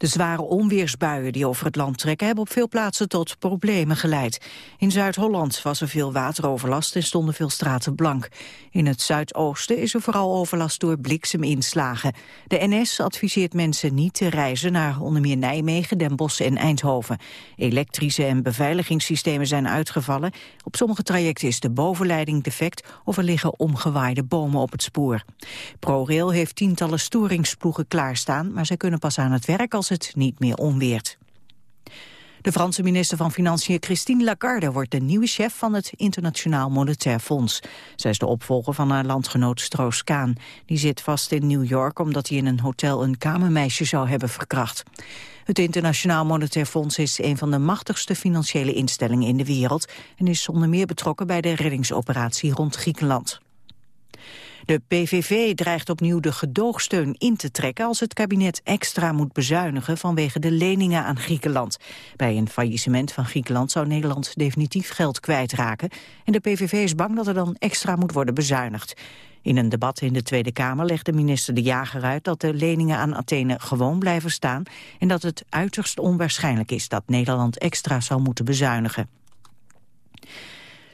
De zware onweersbuien die over het land trekken hebben op veel plaatsen tot problemen geleid. In Zuid-Holland was er veel wateroverlast en stonden veel straten blank. In het zuidoosten is er vooral overlast door blikseminslagen. De NS adviseert mensen niet te reizen naar onder meer Nijmegen, Den Bosch en Eindhoven. Elektrische en beveiligingssystemen zijn uitgevallen. Op sommige trajecten is de bovenleiding defect of er liggen omgewaaide bomen op het spoor. ProRail heeft tientallen storingsploegen klaarstaan, maar zij kunnen pas aan het werk als het niet meer onweert. De Franse minister van Financiën Christine Lagarde wordt de nieuwe chef van het Internationaal Monetair Fonds. Zij is de opvolger van haar landgenoot Stroos-Kaan. Die zit vast in New York omdat hij in een hotel een kamermeisje zou hebben verkracht. Het Internationaal Monetair Fonds is een van de machtigste financiële instellingen in de wereld en is zonder meer betrokken bij de reddingsoperatie rond Griekenland. De PVV dreigt opnieuw de gedoogsteun in te trekken als het kabinet extra moet bezuinigen vanwege de leningen aan Griekenland. Bij een faillissement van Griekenland zou Nederland definitief geld kwijtraken en de PVV is bang dat er dan extra moet worden bezuinigd. In een debat in de Tweede Kamer legde minister De Jager uit dat de leningen aan Athene gewoon blijven staan en dat het uiterst onwaarschijnlijk is dat Nederland extra zou moeten bezuinigen.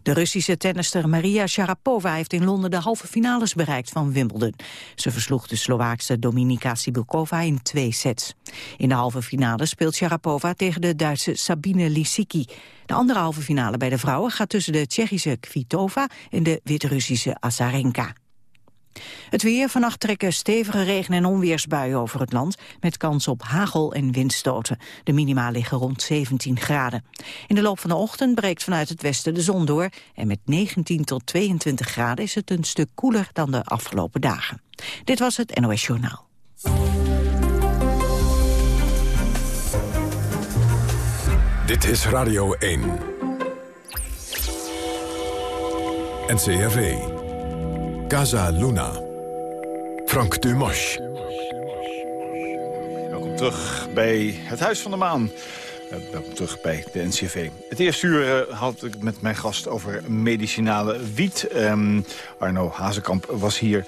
De Russische tennister Maria Sharapova heeft in Londen de halve finales bereikt van Wimbledon. Ze versloeg de Slovaakse Dominika Sibulkova in twee sets. In de halve finale speelt Sharapova tegen de Duitse Sabine Lisicki. De andere halve finale bij de vrouwen gaat tussen de Tsjechische Kvitova en de Wit-Russische Azarenka. Het weer. Vannacht trekken stevige regen- en onweersbuien over het land... met kans op hagel- en windstoten. De minima liggen rond 17 graden. In de loop van de ochtend breekt vanuit het westen de zon door... en met 19 tot 22 graden is het een stuk koeler dan de afgelopen dagen. Dit was het NOS Journaal. Dit is Radio 1. NCRV. Casa Luna. Frank Dumas. Welkom terug bij het Huis van de Maan. Uh, welkom terug bij de NCV. Het eerste uur uh, had ik met mijn gast over medicinale wiet. Um, Arno Hazekamp was hier.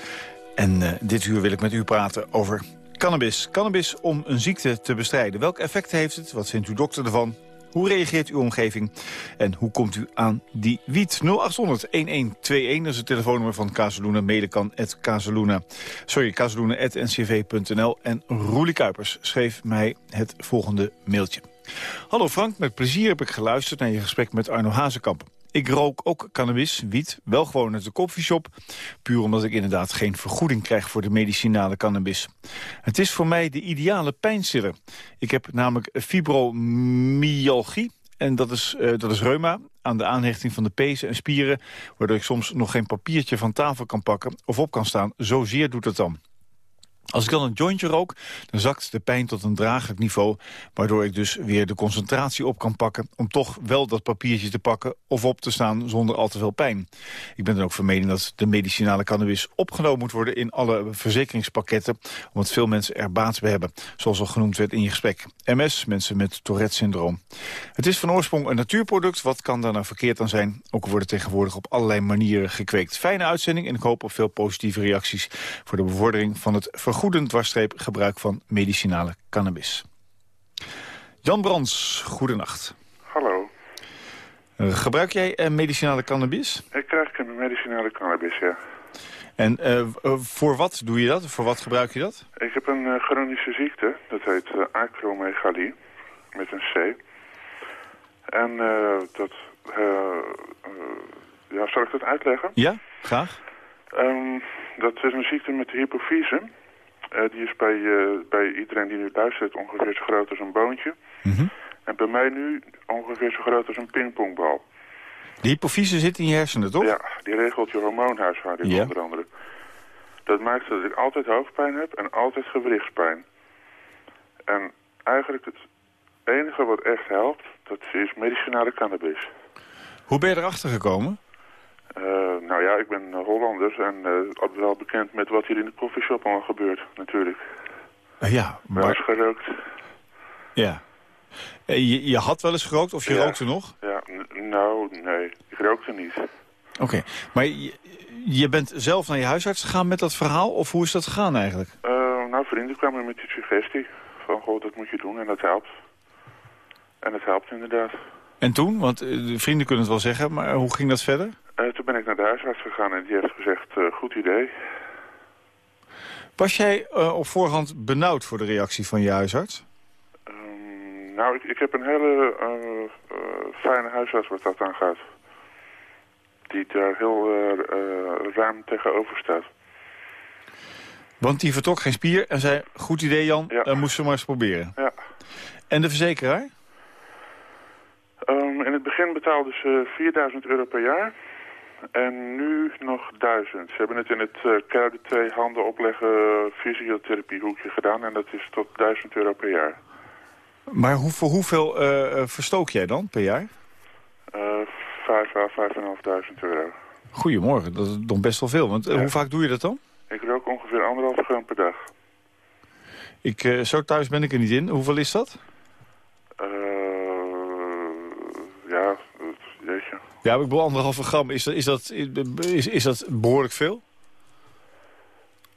En uh, dit uur wil ik met u praten over cannabis. Cannabis om een ziekte te bestrijden. Welk effect heeft het? Wat vindt uw dokter ervan? Hoe reageert uw omgeving? En hoe komt u aan die wiet? 0800-1121, dat is het telefoonnummer van Kazeluna. Mede kan Kazeluna. Sorry, kazeluna.ncv.nl. En Roelie Kuipers schreef mij het volgende mailtje. Hallo Frank, met plezier heb ik geluisterd naar je gesprek met Arno Hazekamp. Ik rook ook cannabis, wiet, wel gewoon uit de koffieshop. Puur omdat ik inderdaad geen vergoeding krijg voor de medicinale cannabis. Het is voor mij de ideale pijnstiller. Ik heb namelijk fibromyalgie. En dat is, uh, dat is reuma aan de aanhechting van de pezen en spieren... waardoor ik soms nog geen papiertje van tafel kan pakken of op kan staan. Zozeer doet het dan. Als ik dan een jointje rook, dan zakt de pijn tot een draaglijk niveau... waardoor ik dus weer de concentratie op kan pakken... om toch wel dat papiertje te pakken of op te staan zonder al te veel pijn. Ik ben dan ook van mening dat de medicinale cannabis opgenomen moet worden... in alle verzekeringspakketten, omdat veel mensen er baat bij hebben. Zoals al genoemd werd in je gesprek. MS, mensen met Tourette-syndroom. Het is van oorsprong een natuurproduct. Wat kan daar nou verkeerd aan zijn? Ook worden tegenwoordig op allerlei manieren gekweekt. Fijne uitzending en ik hoop op veel positieve reacties... voor de bevordering van het vergoeding vergoedend dwarsstreep gebruik van medicinale cannabis. Jan Brands, goedenacht. Hallo. Uh, gebruik jij uh, medicinale cannabis? Ik krijg medicinale cannabis, ja. En uh, voor wat doe je dat? Voor wat gebruik je dat? Ik heb een chronische ziekte, dat heet acromegalie, met een C. En dat... ja, zal ik dat uitleggen? Ja, graag. Um, dat is een ziekte met de hypofyse. Uh, die is bij, uh, bij iedereen die nu luistert ongeveer zo groot als een boontje. Mm -hmm. En bij mij nu ongeveer zo groot als een pingpongbal. De hypofyse zit in je hersenen, toch? Ja, die regelt je hormoonhuishouding ja. onder andere. Dat maakt dat ik altijd hoofdpijn heb en altijd gewrichtspijn. En eigenlijk het enige wat echt helpt, dat is medicinale cannabis. Hoe ben je erachter gekomen? Uh, nou ja, ik ben Hollanders en uh, wel bekend met wat hier in de koffieshop al gebeurt, natuurlijk. Uh, ja, maar... Eens gerookt. Ja. Je, je, had wel eens gerookt of je ja. rookte nog? Ja, nou, nee, ik rookte niet. Oké, okay. maar je, je bent zelf naar je huisarts gegaan met dat verhaal? Of hoe is dat gegaan eigenlijk? Nou, vrienden kwamen met die suggestie. Van, goh, dat moet je doen en dat helpt. En het helpt inderdaad. En toen? Want de vrienden kunnen het wel zeggen, maar hoe ging dat verder? Uh, toen ben ik naar de huisarts gegaan en die heeft gezegd, goed idee. Was jij op voorhand benauwd voor de reactie van je huisarts? Um, nou, ik, ik, heb een hele fijne huisarts wat dat aangaat die daar heel ruim tegenover staat. Want die vertrok geen spier en zei, goed idee Jan, ja. dan moesten we maar eens proberen. Ja. En de verzekeraar? Um, in het begin betaalden ze 4000 euro per jaar. En nu nog 1000. Ze hebben het in het uh, koude twee handen opleggen fysiotherapiehoekje gedaan. En dat is tot 1000 euro per jaar. Maar hoe, voor hoeveel uh, verstook jij dan per jaar? 5 à 5.500 euro. Goedemorgen, dat is nog best wel veel. Want ja. hoe vaak doe je dat dan? Ik rook ongeveer anderhalf gram per dag. Ik, zo thuis ben ik er niet in. Hoeveel is dat? Uh, ja, Ja, ik bedoel anderhalve gram. Is dat, is, dat, is, is dat behoorlijk veel?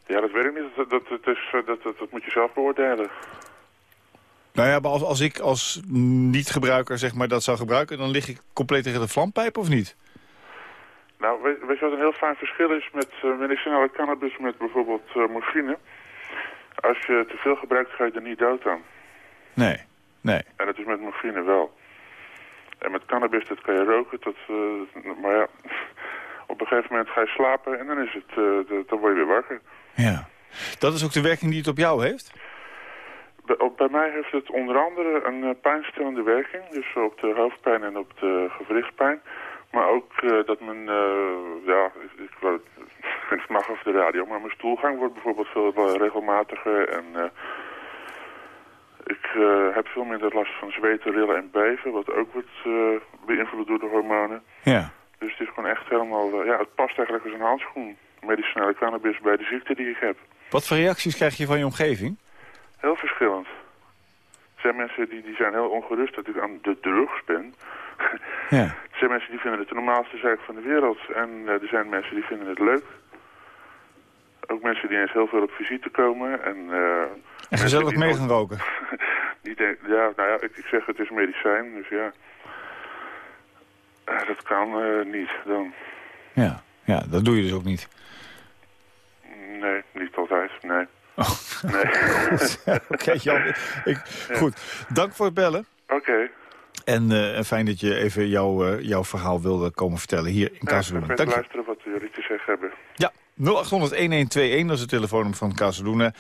Ja, dat weet ik niet. Dat, dat, dat, is, dat, dat, dat moet je zelf beoordelen. Nou ja, maar als, als ik als niet-gebruiker zeg maar, dat zou gebruiken... dan lig ik compleet tegen de vlampijp of niet? Nou, weet, weet je wat een heel fijn verschil is met uh, medicinale cannabis met bijvoorbeeld uh, morfine? Als je te veel gebruikt, ga je er niet dood aan. Nee, nee. En dat is met morfine wel. En met cannabis, dat kan je roken, tot, uh, maar ja, op een gegeven moment ga je slapen en dan, is het, dan word je weer wakker. Ja. Dat is ook de werking die het op jou heeft? Bij, bij mij heeft het onder andere een uh, pijnstillende werking. Dus op de hoofdpijn en op de gewrichtspijn. Maar ook uh, dat mijn, uh, ja, ik, ik, het mag over de radio, maar mijn stoelgang wordt bijvoorbeeld veel regelmatiger. En ik heb veel minder last van zweten, rillen en beven, wat ook wordt beïnvloed door de hormonen. Ja. Dus het is gewoon echt helemaal, ja, het past eigenlijk als een handschoen. Medicinale cannabis bij de ziekte die ik heb. Wat voor reacties krijg je van je omgeving? Heel verschillend. Er zijn mensen die, die zijn heel ongerust dat ik aan de drugs ben. Ja. er zijn mensen die vinden het de normaalste zaak van de wereld. En er zijn mensen die vinden het leuk. Ook mensen die eens heel veel op visite komen. En, uh, en gezellig mee gaan roken. die denk, ja, nou ja, ik, ik, zeg het is medicijn, dus ja. Uh, dat kan niet dan. Ja, ja, dat doe je dus ook niet. Nee, niet altijd, nee. Oh. Nee. Oké, Jan. Ik, goed, dank voor het bellen. Oké. Okay. En uh, fijn dat je even jou, uh, jouw verhaal wilde komen vertellen hier in Casaluna. Ja, ik ga luisteren wat jullie te zeggen hebben. Ja, 0800-1121, dat is het telefoonnummer van Casaluna.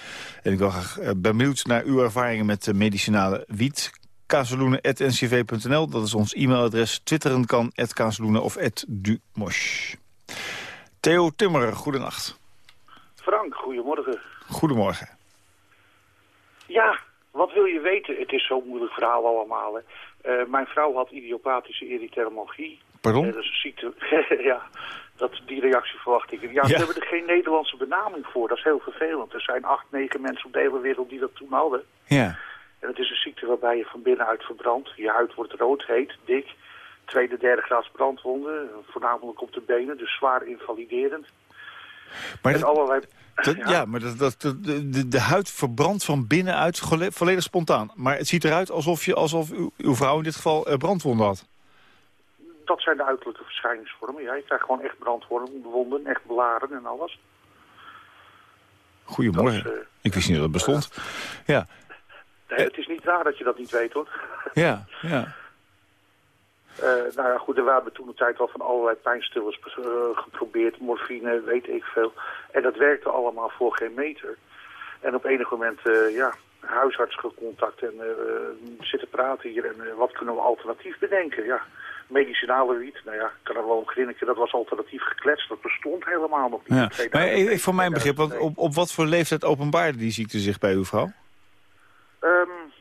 En ik wil graag, ben benieuwd naar uw ervaringen met medicinale wiet. Casaluna.ncv.nl, dat is ons e-mailadres. Twitteren kan, @casaluna of @dumosh. Theo Timmer, goedenacht. Frank, goedemorgen. Goedemorgen. Ja, wat wil je weten? Het is zo'n moeilijk verhaal allemaal. Hè. Uh, mijn vrouw had idiopathische erythromalgie. Pardon? Uh, dat is een ziekte. ja, dat, die reactie verwacht ik. Ja, ja, we hebben er geen Nederlandse benaming voor. Dat is heel vervelend. Er zijn acht, negen mensen op de hele wereld die dat toen hadden. Ja. En het is een ziekte waarbij je van binnenuit verbrandt. Je huid wordt rood, heet, dik. Tweede, derde graads brandwonden. Voornamelijk op de benen, dus zwaar invaliderend. Maar en dat, allerlei... dat, ja. ja. maar dat, dat, de, de, de huid verbrandt van binnenuit volledig spontaan. Maar het ziet eruit alsof, je, alsof uw, uw vrouw in dit geval uh, brandwonden had. Dat zijn de uiterlijke verschijningsvormen. Ja, je krijgt gewoon echt brandwonden, echt blaren en alles. Goedemorgen. Uh, Ik wist niet dat het bestond. ja. Nee, het is niet raar dat je dat niet weet, hoor. Ja, ja. Uh, nou ja, goed, we hebben toen de tijd al van allerlei pijnstillers uh, geprobeerd, morfine, weet ik veel. En dat werkte allemaal voor geen meter. En op enig moment, uh, ja, huisarts gecontact en zitten praten hier en wat kunnen we alternatief bedenken, ja. Medicinale wiet, nou ja, ik kan er wel om grinniken, dat was alternatief gekletst, dat bestond helemaal nog niet. Ja. Maar even voor mijn begrip, want op, op wat voor leeftijd openbaarde die ziekte zich bij uw vrouw? Um,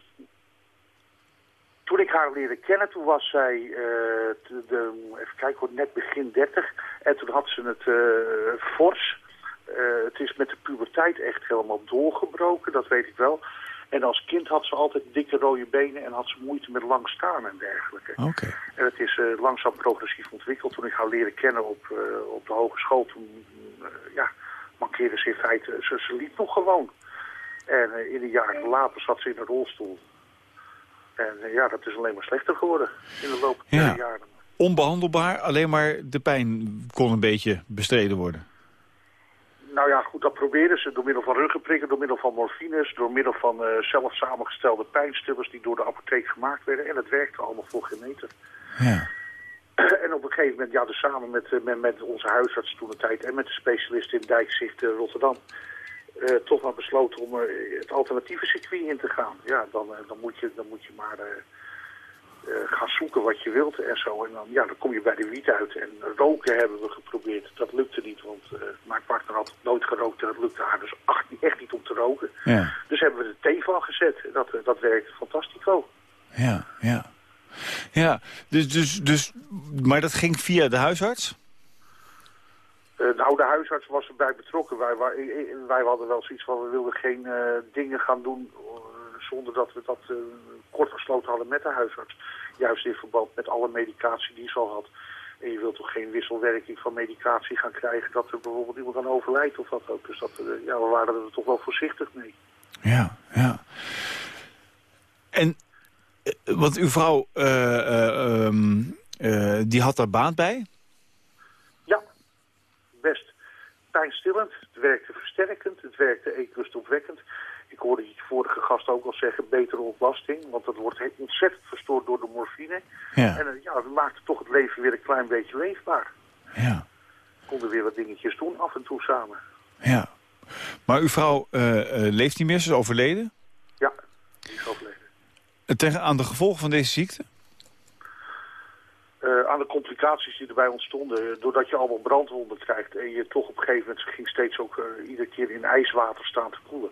toen ik haar leerde kennen, toen was zij, uh, de, de, even kijken, net begin 30. En toen had ze het uh, fors. Uh, het is met de puberteit echt helemaal doorgebroken, dat weet ik wel. En als kind had ze altijd dikke rode benen en had ze moeite met lang staan en dergelijke. Okay. En het is langzaam progressief ontwikkeld. Toen ik haar leerde kennen op, op de hogeschool, toen ja, mankeerde ze in feite, ze, ze liep nog gewoon. En in een jaar later zat ze in een rolstoel. En ja, dat is alleen maar slechter geworden in de loop der ja. jaren. Onbehandelbaar, alleen maar de pijn kon een beetje bestreden worden. Nou ja, goed, dat probeerden ze door middel van ruggenprikken, door middel van morfines, door middel van uh, zelf samengestelde pijnstillers die door de apotheek gemaakt werden. En het werkte allemaal voor geen meter. Ja. En op een gegeven moment, ja, dus samen met, eh, met, met onze huisarts toen de tijd en met de specialisten in Dijkzicht uh, Rotterdam, uh, toch maar besloten om het alternatieve circuit in te gaan. Ja, dan, dan, moet, je, dan moet je maar uh, gaan zoeken wat je wilt en zo. En dan, ja, dan kom je bij de wiet uit. En roken hebben we geprobeerd. Dat lukte niet, want uh, mijn partner had nooit gerookt en dat lukte haar dus echt niet om te roken. Ja. Dus hebben we de thee van gezet. Dat, uh, dat werkte fantastico. Ja, ja. Ja, dus, dus, dus, maar dat ging via de huisarts? nou, de huisarts was erbij betrokken. Wij, wij, wij hadden wel zoiets van, we wilden geen dingen gaan doen zonder dat we dat kort gesloten hadden met de huisarts. Juist in verband met alle medicatie die ze al had. En je wilt toch geen wisselwerking van medicatie gaan krijgen... dat er bijvoorbeeld iemand aan overlijdt of wat ook. Dus dat, uh, ja, we waren er toch wel voorzichtig mee. Ja, ja. En, uh, want uw vrouw, um, die had daar baat bij? Ja, best pijnstillend. Het werkte versterkend, het werkte eetlustopwekkend ik hoorde je vorige gast ook al zeggen, betere ontlasting. Want dat wordt ontzettend verstoord door de morfine. Ja. En uh, ja, dat maakte toch het leven weer een klein beetje leefbaar. Ja. Konden weer wat dingetjes doen af en toe samen. Ja. Maar uw vrouw uh, uh, leeft niet meer, ze is overleden? Ja, die is overleden. Tegen, aan de gevolgen van deze ziekte? Uh, aan de complicaties die erbij ontstonden. Doordat je allemaal brandwonden krijgt en je toch op een gegeven moment ging steeds ook uh, iedere keer in ijswater staan te koelen.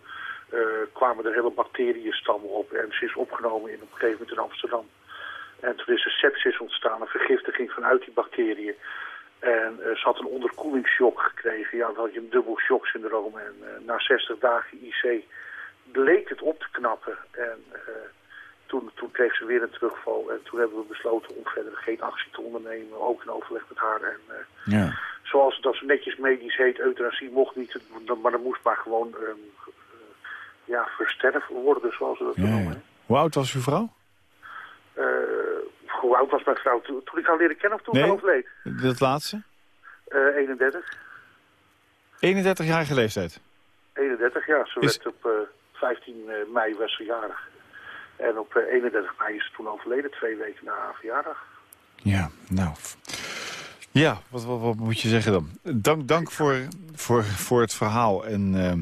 Uh, kwamen er hele bacteriënstammen op en ze is opgenomen in, op een gegeven moment in Amsterdam. En toen is er sepsis ontstaan, een vergiftiging vanuit die bacteriën. En uh, ze had een onderkoelingsshock gekregen. Ja, dan had je een dubbel shocksyndroom. En uh, na 60 dagen IC bleek het op te knappen. En toen, toen kreeg ze weer een terugval. En toen hebben we besloten om verder geen actie te ondernemen. Ook in overleg met haar. En, ja. Zoals dat netjes medisch heet, euthanasie mocht niet. Maar er moest maar gewoon um, ja, versterven worden, zoals we dat ja, noemen. Hoe oud was uw vrouw? Uh, hoe oud was mijn vrouw toen, toen ik haar leren kennen of toen nee, ze overleed? dat laatste? Uh, 31. 31-jarige leeftijd? 31, ja. Ze Is... werd op uh, 15 mei was ze jarig. En op 31 mei is ze toen overleden, twee weken na haar verjaardag. Ja, nou... Ja, wat, wat, wat, moet je zeggen dan? Dank, dank voor, voor, voor het verhaal en, uh,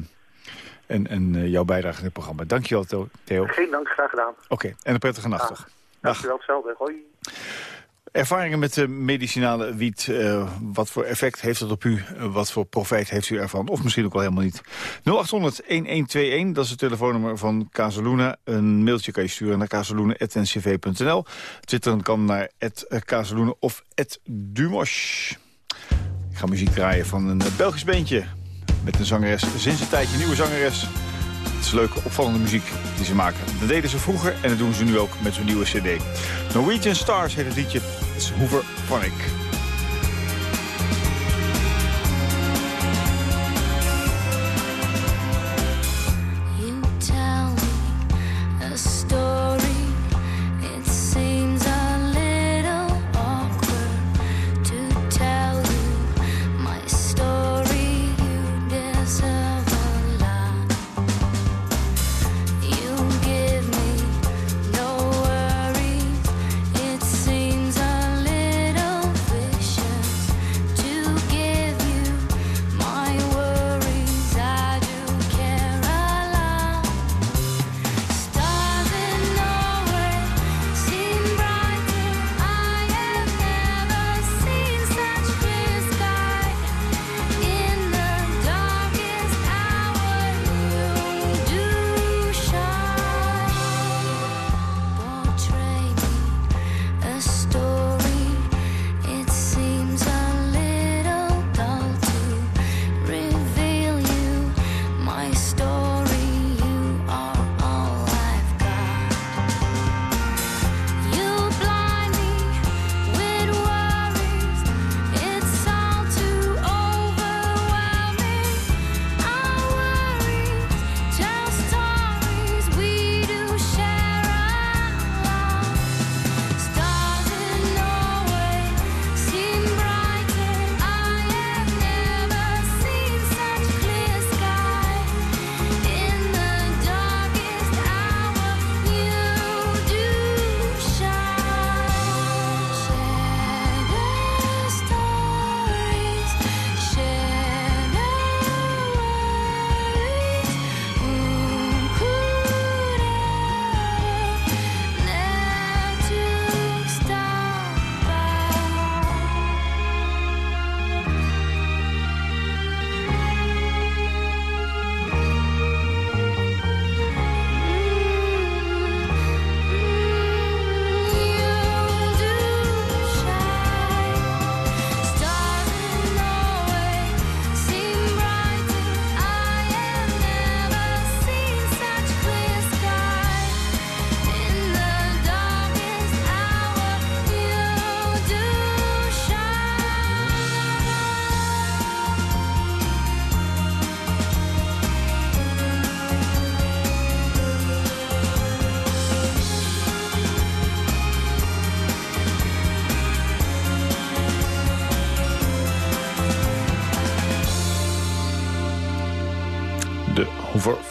en, en uh, jouw bijdrage in het programma. Dankjewel, Theo. Geen dank, graag gedaan. Oké, okay, en een prettige nacht ja. toch? Dankjewel, hetzelfde. Hoi. Ervaringen met de medicinale wiet. Uh, wat voor effect heeft dat op u? Uh, wat voor profijt heeft u ervan? Of misschien ook wel helemaal niet. 0800-1121, dat is het telefoonnummer van Casaluna. Een mailtje kan je sturen naar casaluna.ncv.nl. Twitteren kan naar Casaluna of Dumosh. Ik ga muziek draaien van een Belgisch beentje. Met een zangeres, sinds een tijdje nieuwe zangeres. Het is leuke, opvallende muziek die ze maken. Dat deden ze vroeger en dat doen ze nu ook met hun nieuwe cd. Norwegian Stars heet het liedje. Het is Hoover Phonic. De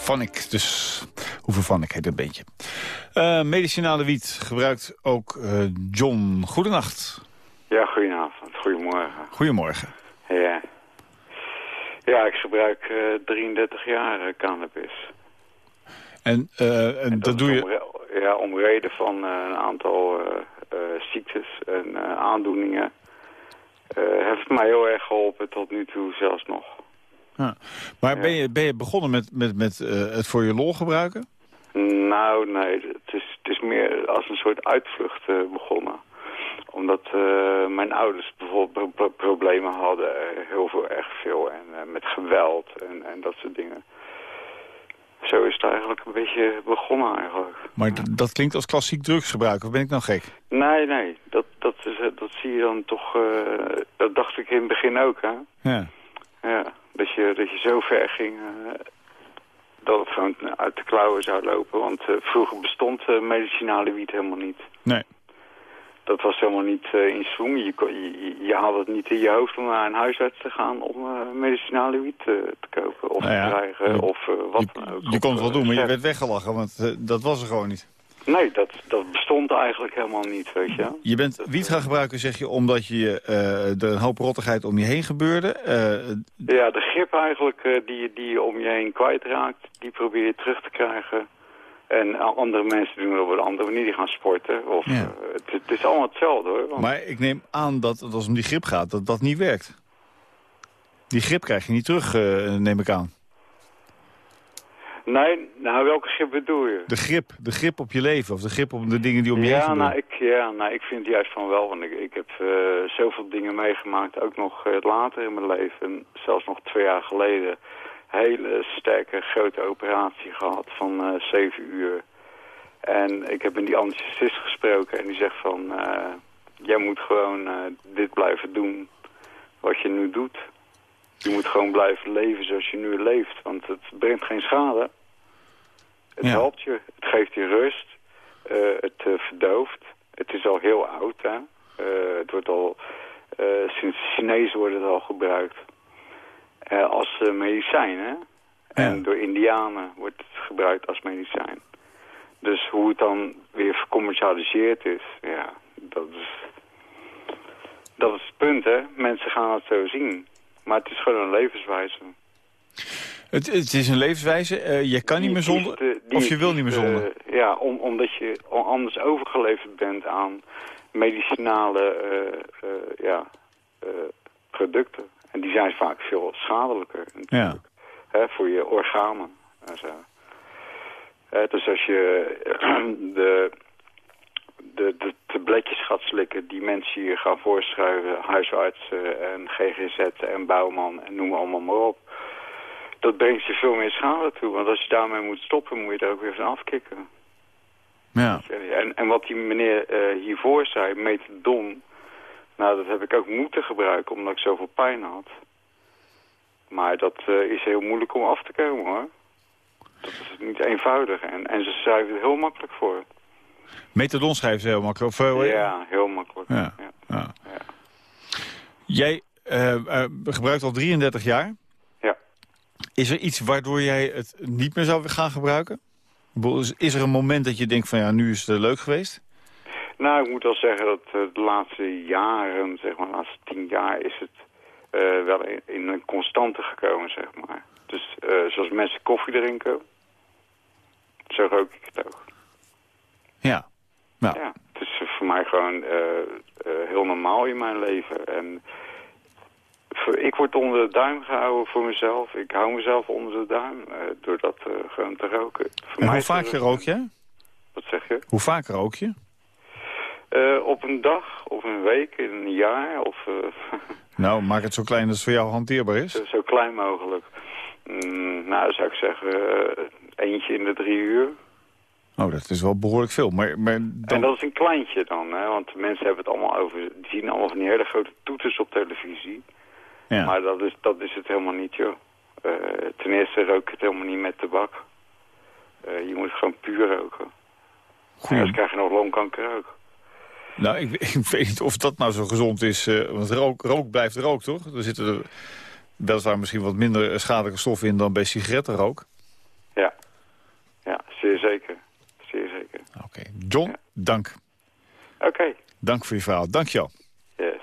Hoover Dus Hoover heet het beetje. Uh, medicinale wiet gebruikt ook uh, John. Goedenacht. Ja, goedenavond. Goedemorgen. Goedemorgen. Ja. Ja, ik gebruik uh, 33 jaar cannabis. En, en, dat, doe je... ja, om reden van een aantal ziektes en aandoeningen. heeft het mij heel erg geholpen tot nu toe zelfs nog. Ja. Maar ben, je, ben je begonnen met, met, met uh, het voor je lol gebruiken? Nou, nee. Het is, het is meer als een soort uitvlucht uh, begonnen. Omdat uh, mijn ouders bijvoorbeeld pro problemen hadden. heel veel, echt veel. En met geweld en, en dat soort dingen. Zo is het eigenlijk een beetje begonnen eigenlijk. Maar dat klinkt als klassiek drugsgebruik, of ben ik nou gek? Nee, nee. Dat, dat, is, dat zie je dan toch... dat dacht ik in het begin ook, hè? Ja. Ja. Dat je, dat je zo ver ging uh, dat het gewoon uit de klauwen zou lopen. Want uh, vroeger bestond uh, medicinale wiet helemaal niet. Nee. Dat was helemaal niet in swing. Je, je, het niet in je hoofd om naar een huisarts te gaan om medicinale wiet te kopen. Of nou te krijgen, of wat je, dan ook. Je kon het wel doen, maar je werd weggelachen, want dat was er gewoon niet. Nee, dat, dat bestond eigenlijk helemaal niet, weet je. Je bent wiet gaan gebruiken, zeg je, omdat je uh, er een hoop rottigheid om je heen gebeurde. Uh, ja, de grip eigenlijk uh, die, die je om je heen kwijtraakt, die probeer je terug te krijgen. En andere mensen doen het op een andere manier, die gaan sporten. Of, ja. het, het, is allemaal hetzelfde hoor. Want... Maar ik neem aan dat als het om die grip gaat, dat dat niet werkt. Die grip krijg je niet terug, neem ik aan. Nee, nou welke grip bedoel je? De grip, de grip op je leven of de grip op de dingen die om je ja, heen gebeuren. Nou, ik, ja, nou ik vind het juist van wel, want ik, ik heb uh, zoveel dingen meegemaakt, ook nog uh, later in mijn leven. Zelfs nog twee jaar geleden hele sterke grote operatie gehad van uh, zeven uur. En ik heb met die anesthesist gesproken en die zegt van, jij moet gewoon dit blijven doen wat je nu doet. Je moet gewoon blijven leven zoals je nu leeft. Want het brengt geen schade. Het ja. helpt je. Het geeft je rust. Uh, het uh, verdooft. Het is al heel oud. Hè? Uh, het wordt al, sinds de Chinezen wordt het al gebruikt. als medicijn. Hè? En door indianen wordt het gebruikt als medicijn. Dus hoe het dan weer vercommercialiseerd is. Ja, dat is, dat is het punt. Hè? Mensen gaan het zo zien. Maar het is gewoon een levenswijze. Het, het is een levenswijze. Uh, je kan niet meer zonder, de, of je wil niet meer zonder. Uh, ja, om, omdat je anders overgeleverd bent aan medicinale uh, ja, producten. En die zijn vaak veel schadelijker natuurlijk. Ja. Hè, voor je organen en zo. dus als je de de, de tabletjes gaat slikken die mensen hier gaan voorschrijven, huisartsen en GGZ en bouwman en noem allemaal maar op. Dat brengt je veel meer schade toe, want als je daarmee moet stoppen, moet je er ook weer van afkicken. Ja. En, en wat die meneer uh, hiervoor zei, metadon, nou dat heb ik ook moeten gebruiken omdat ik zoveel pijn had. Maar dat uh, is heel moeilijk om af te komen hoor. Dat is niet eenvoudig en, en ze schrijven het heel makkelijk voor. Methadon schrijven ze heel makkelijk. Of, uh, ja, heel makkelijk. Ja. ja. Jij uh, uh, gebruikt al 33 jaar. Ja. Is er iets waardoor jij het niet meer zou gaan gebruiken? Is er een moment dat je denkt van ja, nu is het leuk geweest? Nou, ik moet wel zeggen dat de laatste jaren, zeg maar de laatste tien jaar, is het wel in, in, een constante gekomen, zeg maar. Dus zoals mensen koffie drinken, zo rook ik het ook. Ja. Ja, het is voor mij gewoon uh, uh, heel normaal in mijn leven. En ik word onder de duim gehouden voor mezelf. Ik hou mezelf onder de duim uh, door dat gewoon te roken. Voor en hoe vaak rook je? Wat zeg je? Hoe vaak rook je? op een dag, of een week, in een jaar. Of, nou, maak het zo klein dat het voor jou hanteerbaar is. Zo klein mogelijk. Mm, nou, zou ik zeggen, eentje in de drie uur. Oh, dat is wel behoorlijk veel. Maar, maar dan... En dat is een kleintje dan, hè? want mensen hebben het allemaal over... die zien allemaal van die hele grote toeters op televisie. Ja. Maar dat is, dat is het helemaal niet, joh. Uh, ten eerste rook ik het helemaal niet met tabak. Uh, je moet gewoon puur roken. Goeie... Anders krijg je nog longkanker ook. Nou, ik, ik, weet niet of dat nou zo gezond is. Uh, want rook, rook blijft rook, toch? Er zitten er weliswaar misschien wat minder schadelijke stoffen in dan bij sigarettenrook. Zeer zeker. Zeer zeker. Oké. John, dank. Oké. Dank voor je verhaal. Dank je wel. Yes.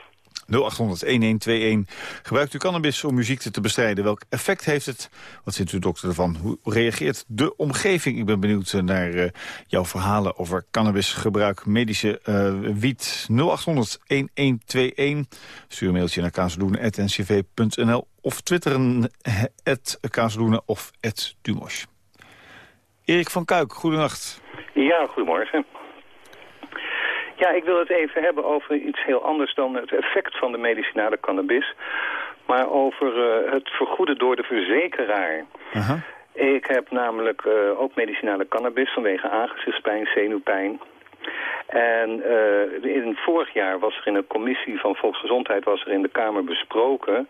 0800-1121. Gebruikt u cannabis om muziek te bestrijden? Welk effect heeft het? Wat vindt u dokter ervan? Hoe reageert de omgeving? Ik ben benieuwd naar uh, jouw verhalen over cannabisgebruik, medische uh, wiet. 0800-1121. Stuur een mailtje naar kazeloenen.ncv.nl of twitteren at kazeloenen of at Dumos. Erik van Kuik, goedenacht. Ja, goedemorgen. Ja, ik wil het even hebben over iets heel anders dan het effect van de medicinale cannabis. Maar over uh, het vergoeden door de verzekeraar. Uh Ik heb namelijk uh, ook medicinale cannabis vanwege aangezichtspijn, zenuwpijn. En uh, in vorig jaar was er in een commissie van Volksgezondheid was er in de Kamer besproken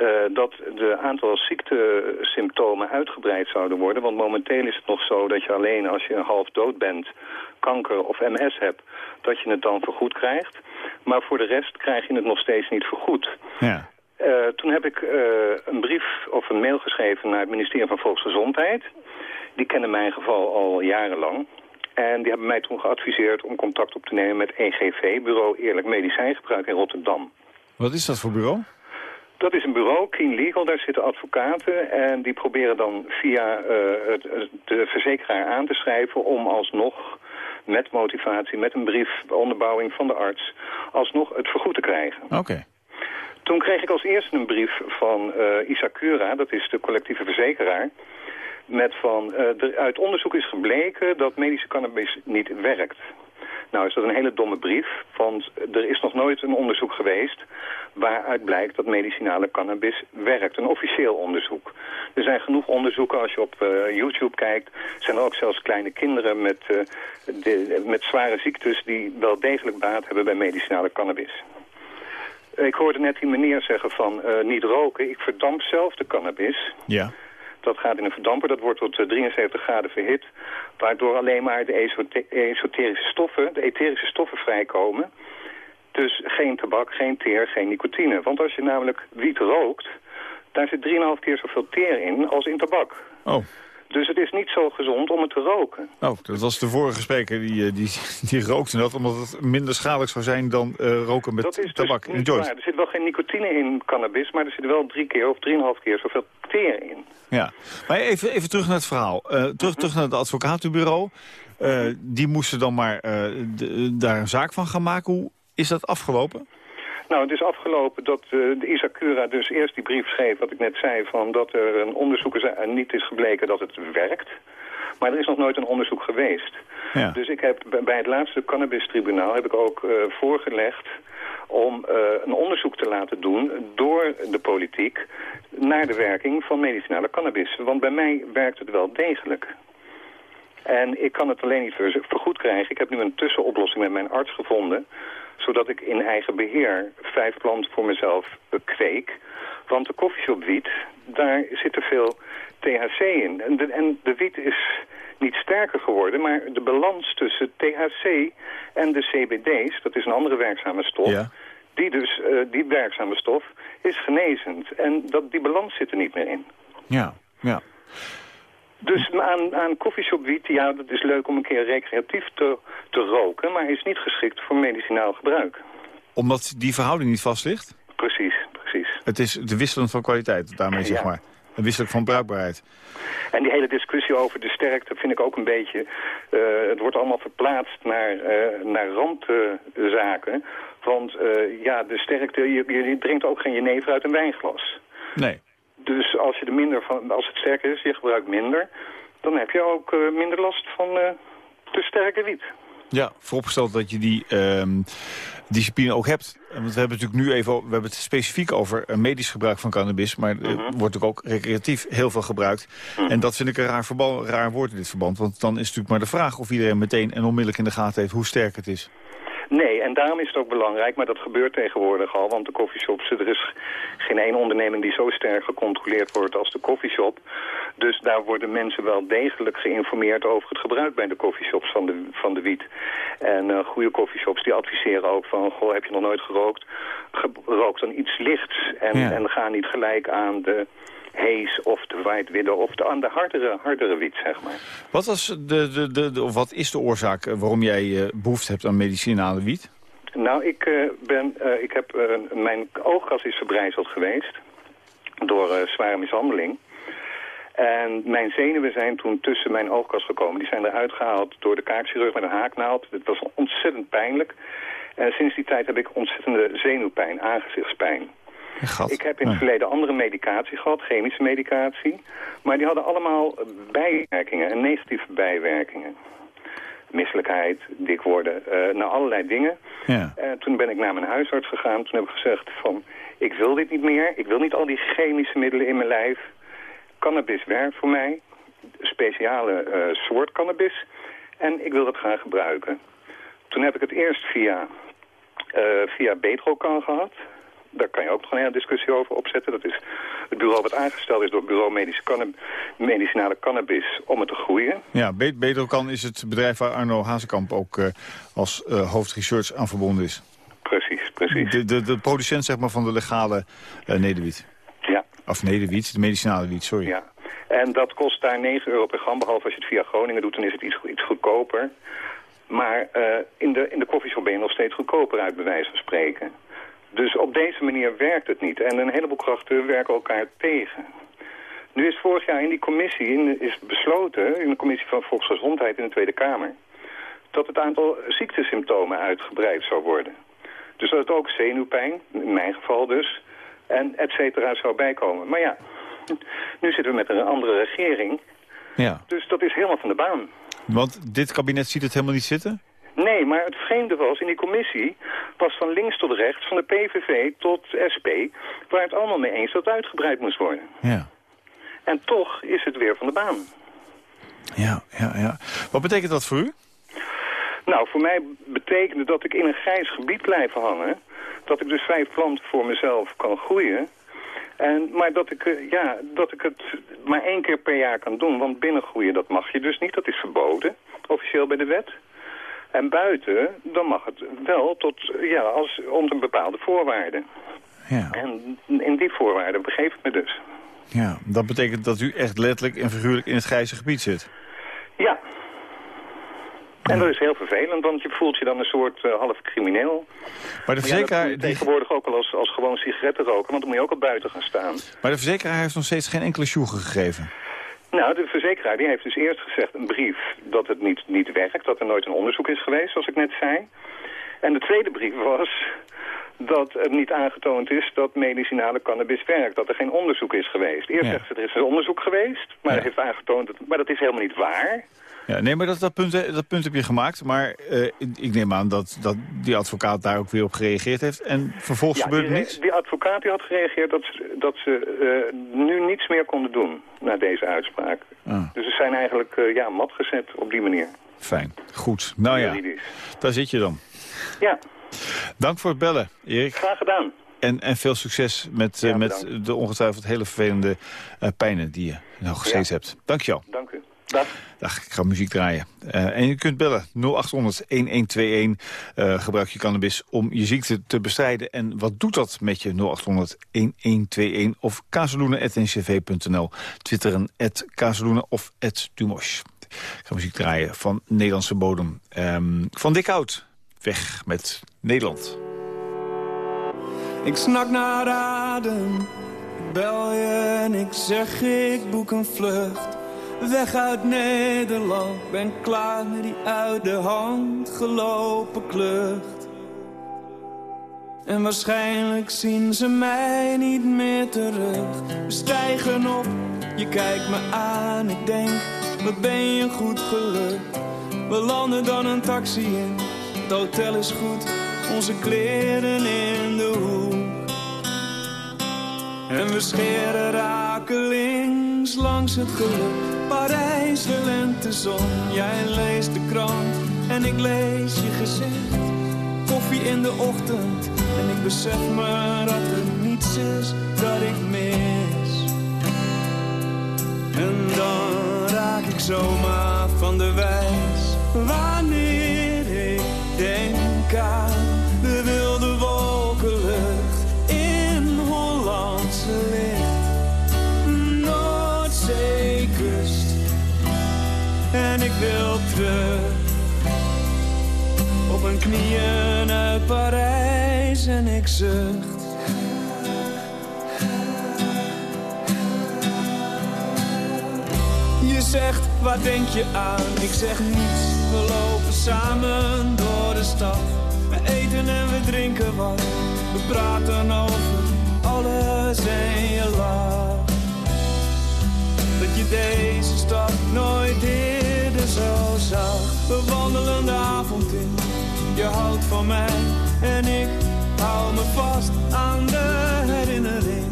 uh, dat de aantal ziektesymptomen uitgebreid zouden worden. Want momenteel is het nog zo dat je alleen als je half dood bent, kanker of MS hebt, dat je het dan vergoed krijgt. Maar voor de rest krijg je het nog steeds niet vergoed. Ja. Uh, toen heb ik een brief of een mail geschreven naar het ministerie van Volksgezondheid. Die kennen mijn geval al jarenlang. En die hebben mij toen geadviseerd om contact op te nemen met EGV, Bureau Eerlijk Medicijngebruik in Rotterdam. Wat is dat voor bureau? Dat is een bureau, Keen Legal, daar zitten advocaten en die proberen dan via uh, het, de verzekeraar aan te schrijven om alsnog met motivatie, met een brief, onderbouwing van de arts, alsnog het vergoed te krijgen. Oké. Toen kreeg ik als eerste een brief van uh, Isacura, dat is de collectieve verzekeraar met van, uh, er, uit onderzoek is gebleken dat medische cannabis niet werkt. Nou is dat een hele domme brief, want er is nog nooit een onderzoek geweest waaruit blijkt dat medicinale cannabis werkt. Een officieel onderzoek. Er zijn genoeg onderzoeken, als je op uh, YouTube kijkt, zijn er ook zelfs kleine kinderen met, de, met zware ziektes die wel degelijk baat hebben bij medicinale cannabis. Ik hoorde net die meneer zeggen van niet roken. Ik verdamp zelf de cannabis. Ja. Dat gaat in een verdamper, dat wordt tot 73 graden verhit. Waardoor alleen maar de esoterische stoffen, de etherische stoffen vrijkomen. Dus geen tabak, geen teer, geen nicotine. Want als je namelijk wiet rookt, daar zit 3,5 keer zoveel teer in als in tabak. Oh. Dus het is niet zo gezond om het te roken. Oh, dat was de vorige spreker die, die, die rookte dat, omdat het minder schadelijk zou zijn dan uh, roken met dat is tabak dus in joint. Er zit wel geen nicotine in cannabis, maar er zit wel drie keer of drieënhalf keer zoveel teer in. Ja, maar even, even terug naar het verhaal. Uh, terug, terug naar het advocatenbureau. Uh, die moesten dan maar daar een zaak van gaan maken. Hoe is dat afgelopen? Nou, het is afgelopen dat uh, de Isacura dus eerst die brief schreef, wat ik net zei, van dat er een onderzoek is en niet is gebleken dat het werkt. Maar er is nog nooit een onderzoek geweest. Ja. Dus ik heb bij het laatste cannabistribunaal heb ik ook uh, voorgelegd om uh, een onderzoek te laten doen door de politiek naar de werking van medicinale cannabis. Want bij mij werkt het wel degelijk. En ik kan het alleen niet vergoed krijgen. Ik heb nu een tussenoplossing met mijn arts gevonden zodat ik in eigen beheer vijf planten voor mezelf kweek. Want de koffieshop wiet, daar zit er veel THC in. En de, en de wiet is niet sterker geworden, maar de balans tussen THC en de CBD's, dat is een andere werkzame stof, ja. die, dus, uh, die werkzame stof is genezend. En dat, die balans zit er niet meer in. Ja, ja. Dus aan, aan koffieshopwiet, ja, dat is leuk om een keer recreatief te, te roken... maar is niet geschikt voor medicinaal gebruik. Omdat die verhouding niet vast ligt? Precies, precies. Het is de wisselend van kwaliteit, daarmee zeg Ja. maar. Een wisseling van bruikbaarheid. En die hele discussie over de sterkte vind ik ook een beetje... eh, het wordt allemaal verplaatst naar, eh, naar randzaken. Want eh, ja, de sterkte, je, je drinkt ook geen jenever uit een wijnglas. Nee. Dus als, je er minder van, als het sterker is, je gebruikt minder... dan heb je ook eh, minder last van eh, te sterke wiet. Ja, vooropgesteld dat je die ehm, discipline ook hebt. Want we hebben het natuurlijk nu even, we hebben het specifiek over eh, medisch gebruik van cannabis. Maar er wordt natuurlijk ook recreatief heel veel gebruikt. En dat vind ik een raar, verbal, raar woord in dit verband. Want dan is natuurlijk maar de vraag of iedereen meteen en onmiddellijk in de gaten heeft hoe sterk het is. Nee, en daarom is het ook belangrijk, maar dat gebeurt tegenwoordig al. Want de coffeeshops, er is geen één onderneming die zo sterk gecontroleerd wordt als de coffeeshop. Dus daar worden mensen wel degelijk geïnformeerd over het gebruik bij de coffeeshops van de, van de wiet. En eh, goede coffeeshops die adviseren ook van, goh, heb je nog nooit gerookt? Ge rook dan iets lichts en, Ja. en ga niet gelijk aan de hees of de white widow of de, aan de hardere, hardere wiet, zeg maar. Wat, was de, de, de, de, of wat is de oorzaak waarom jij behoefte hebt aan medicinale wiet? Nou, ik, ben, ik heb, mijn oogkas is verbrijzeld geweest door zware mishandeling. En mijn zenuwen zijn toen tussen mijn oogkas gekomen. Die zijn eruit gehaald door de kaakchirurg met een haaknaald. Het was ontzettend pijnlijk. En sinds die tijd heb ik ontzettende zenuwpijn, aangezichtspijn. Ik heb in het verleden andere medicatie gehad, chemische medicatie. Maar die hadden allemaal bijwerkingen en negatieve bijwerkingen. Misselijkheid, dik worden, uh, nou allerlei dingen. Ja. En toen ben ik naar mijn huisarts gegaan. Toen heb ik gezegd van, ik wil dit niet meer. Ik wil niet al die chemische middelen in mijn lijf. Cannabis werkt voor mij. Speciale uh, soort cannabis. En ik wil dat gaan gebruiken. Toen heb ik het eerst via, via Betrocan gehad. Daar kan je ook nog een hele discussie over opzetten. Dat is het bureau wat aangesteld is door het bureau Medische cannab Medicinale Cannabis om het te groeien. Ja, Betrocan is het bedrijf waar Arno Hazekamp ook uh, als uh, hoofdresearch aan verbonden is. Precies, precies. De, de, de producent zeg maar, van de legale uh, nederwiet. Ja. Of nederwiet, de medicinale wiet, sorry. Ja. En dat kost daar 9 euro per gram, behalve als je het via Groningen doet, dan is het iets, iets goedkoper. Maar uh, in de, in de koffieshop ben je nog steeds goedkoper uit, bij wijze van spreken. Dus op deze manier werkt het niet. En een heleboel krachten werken elkaar tegen. Nu is vorig jaar in die commissie in, is besloten, in de commissie van Volksgezondheid in de Tweede Kamer, dat het aantal ziektesymptomen uitgebreid zou worden. Dus dat het ook zenuwpijn, in mijn geval dus, en et cetera zou bijkomen. Maar ja, nu zitten we met een andere regering. Ja. Dus dat is helemaal van de baan. Want dit kabinet ziet het helemaal niet zitten? Nee, maar het vreemde was, in die commissie was van links tot rechts, van de PVV tot SP, waar het allemaal mee eens dat uitgebreid moest worden. Ja. En toch is het weer van de baan. Ja, ja, ja. Wat betekent dat voor u? Nou, voor mij betekende dat ik in een grijs gebied blijf hangen. Dat ik dus vijf planten voor mezelf kan groeien. En, maar dat ik, eh, ja, dat ik het maar één keer per jaar kan doen. Want binnengroeien, dat mag je dus niet. Dat is verboden, officieel bij de wet. En buiten, dan mag het wel tot, ja, als, onder bepaalde voorwaarden. Ja. En in die voorwaarden begeef ik me dus. Ja, dat betekent dat u echt letterlijk en figuurlijk in het grijze gebied zit. Ja. En dat is heel vervelend, want je voelt je dan een soort uh, half crimineel. Maar de verzekeraar... Ja, tegenwoordig ook al als, als gewoon sigaretten roken, want dan moet je ook al buiten gaan staan. Maar de verzekeraar heeft nog steeds geen enkele sjoegen gegeven. Nou, de verzekeraar die heeft dus eerst gezegd een brief dat het niet, niet werkt, dat er nooit een onderzoek is geweest, zoals ik net zei. En de tweede brief was dat het niet aangetoond is dat medicinale cannabis werkt, dat er geen onderzoek is geweest. Eerst zegt ze er is een onderzoek geweest, maar ja. heeft aangetoond, dat, maar dat is helemaal niet waar. Ja, nee, maar dat, dat, punt, dat punt heb je gemaakt. Maar uh, ik neem aan dat, dat die advocaat daar ook weer op gereageerd heeft. En vervolgens ja, gebeurt niets? Die advocaat die had gereageerd dat, dat ze uh, nu niets meer konden doen na deze uitspraak. Ah. Dus ze zijn eigenlijk uh, ja, mat gezet op die manier. Fijn, goed. Nou ja, daar zit je dan. Ja. Dank voor het bellen, Erik. Graag gedaan. En, en veel succes met, ja, met de ongetwijfeld hele vervelende pijnen die je nog steeds ja. hebt. Dank je wel. Dank u. Dag. Dag, ik ga muziek draaien. Uh, en je kunt bellen 0800-1121. Uh, gebruik je cannabis om je ziekte te bestrijden. En wat doet dat met je 0800-1121 of kazeloenen.ncv.nl. Twitteren kazeloenen of Dumosh. Ik ga muziek draaien van Nederlandse bodem. Um, van Dick Hout. Weg met Nederland. Ik snak naar adem. Ik bel je en ik zeg ik boek een vlucht. Weg uit Nederland, ben klaar met die uit de hand gelopen klucht. En waarschijnlijk zien ze mij niet meer terug. We stijgen op, je kijkt me aan, ik denk, wat ben je goed gelukt. We landen dan een taxi in, het hotel is goed, onze kleren in de hoek. En we scheren rakelings langs het geluk. Parijs, de lentezon. Jij leest de krant en ik lees je gezicht. Koffie in de ochtend en ik besef me dat er niets is dat ik mis. En dan raak ik zomaar van de wijs. Wanneer ik denk aan wil terug. Op mijn knieën uit Parijs en ik zucht. Je zegt, waar denk je aan? Ik zeg niets, we lopen samen door de stad. We eten en we drinken wat, we praten over alles en je lacht. Dat je deze stad nooit eerder zo zag. We wandelen de avond in, je houdt van mij en ik hou me vast aan de herinnering.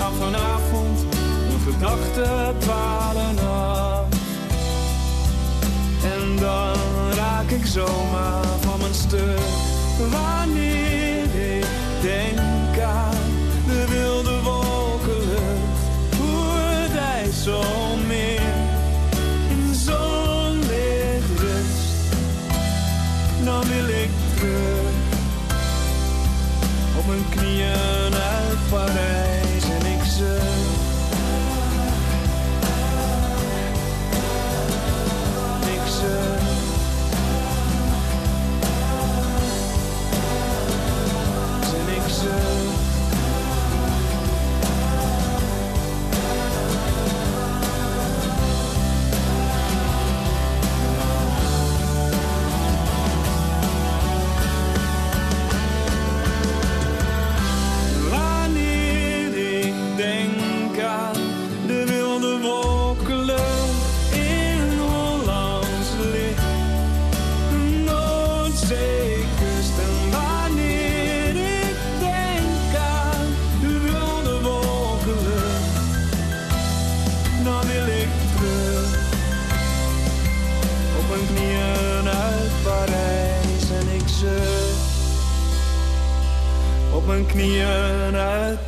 Aan vanavond, mijn gedachten dwalen af. En dan raak ik zomaar van mijn stuk. Wanneer ik denk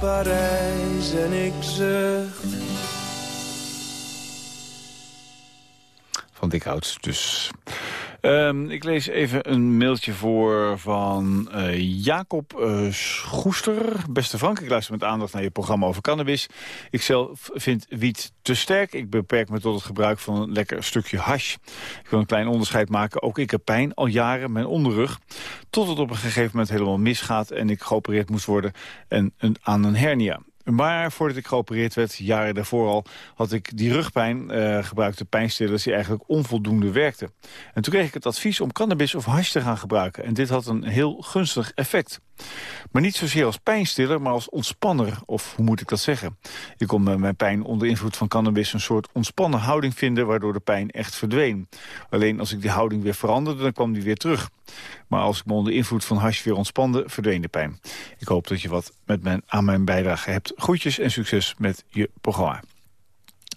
Parijs en ik zucht. Van Dick Houts dus. Ehm, ik lees even een mailtje voor van eh, Jacob uh, Schoester. Beste Frank, ik luister met aandacht naar je programma over cannabis. Ik zelf vind wiet te sterk. Ik beperk me tot het gebruik van een lekker stukje hash. Ik wil een klein onderscheid maken. Ook ik heb pijn, al jaren, mijn onderrug. Tot het op een gegeven moment helemaal misgaat... en ik geopereerd moest worden en, een, aan een hernia. Maar voordat ik geopereerd werd, jaren daarvoor al, had ik die rugpijn, uh, gebruikte pijnstillers die eigenlijk onvoldoende werkten. En toen kreeg ik het advies om cannabis of hash te gaan gebruiken. En dit had een heel gunstig effect. Maar niet zozeer als pijnstiller, maar als ontspanner, of hoe moet ik dat zeggen? Ik kon met mijn pijn onder invloed van cannabis een soort ontspannen houding vinden, waardoor de pijn echt verdween. Alleen als ik die houding weer veranderde, dan kwam die weer terug. Maar als ik me onder invloed van hash weer ontspande, verdween de pijn. Ik hoop dat je wat met mijn, aan mijn bijdrage hebt. Groetjes en succes met je programma.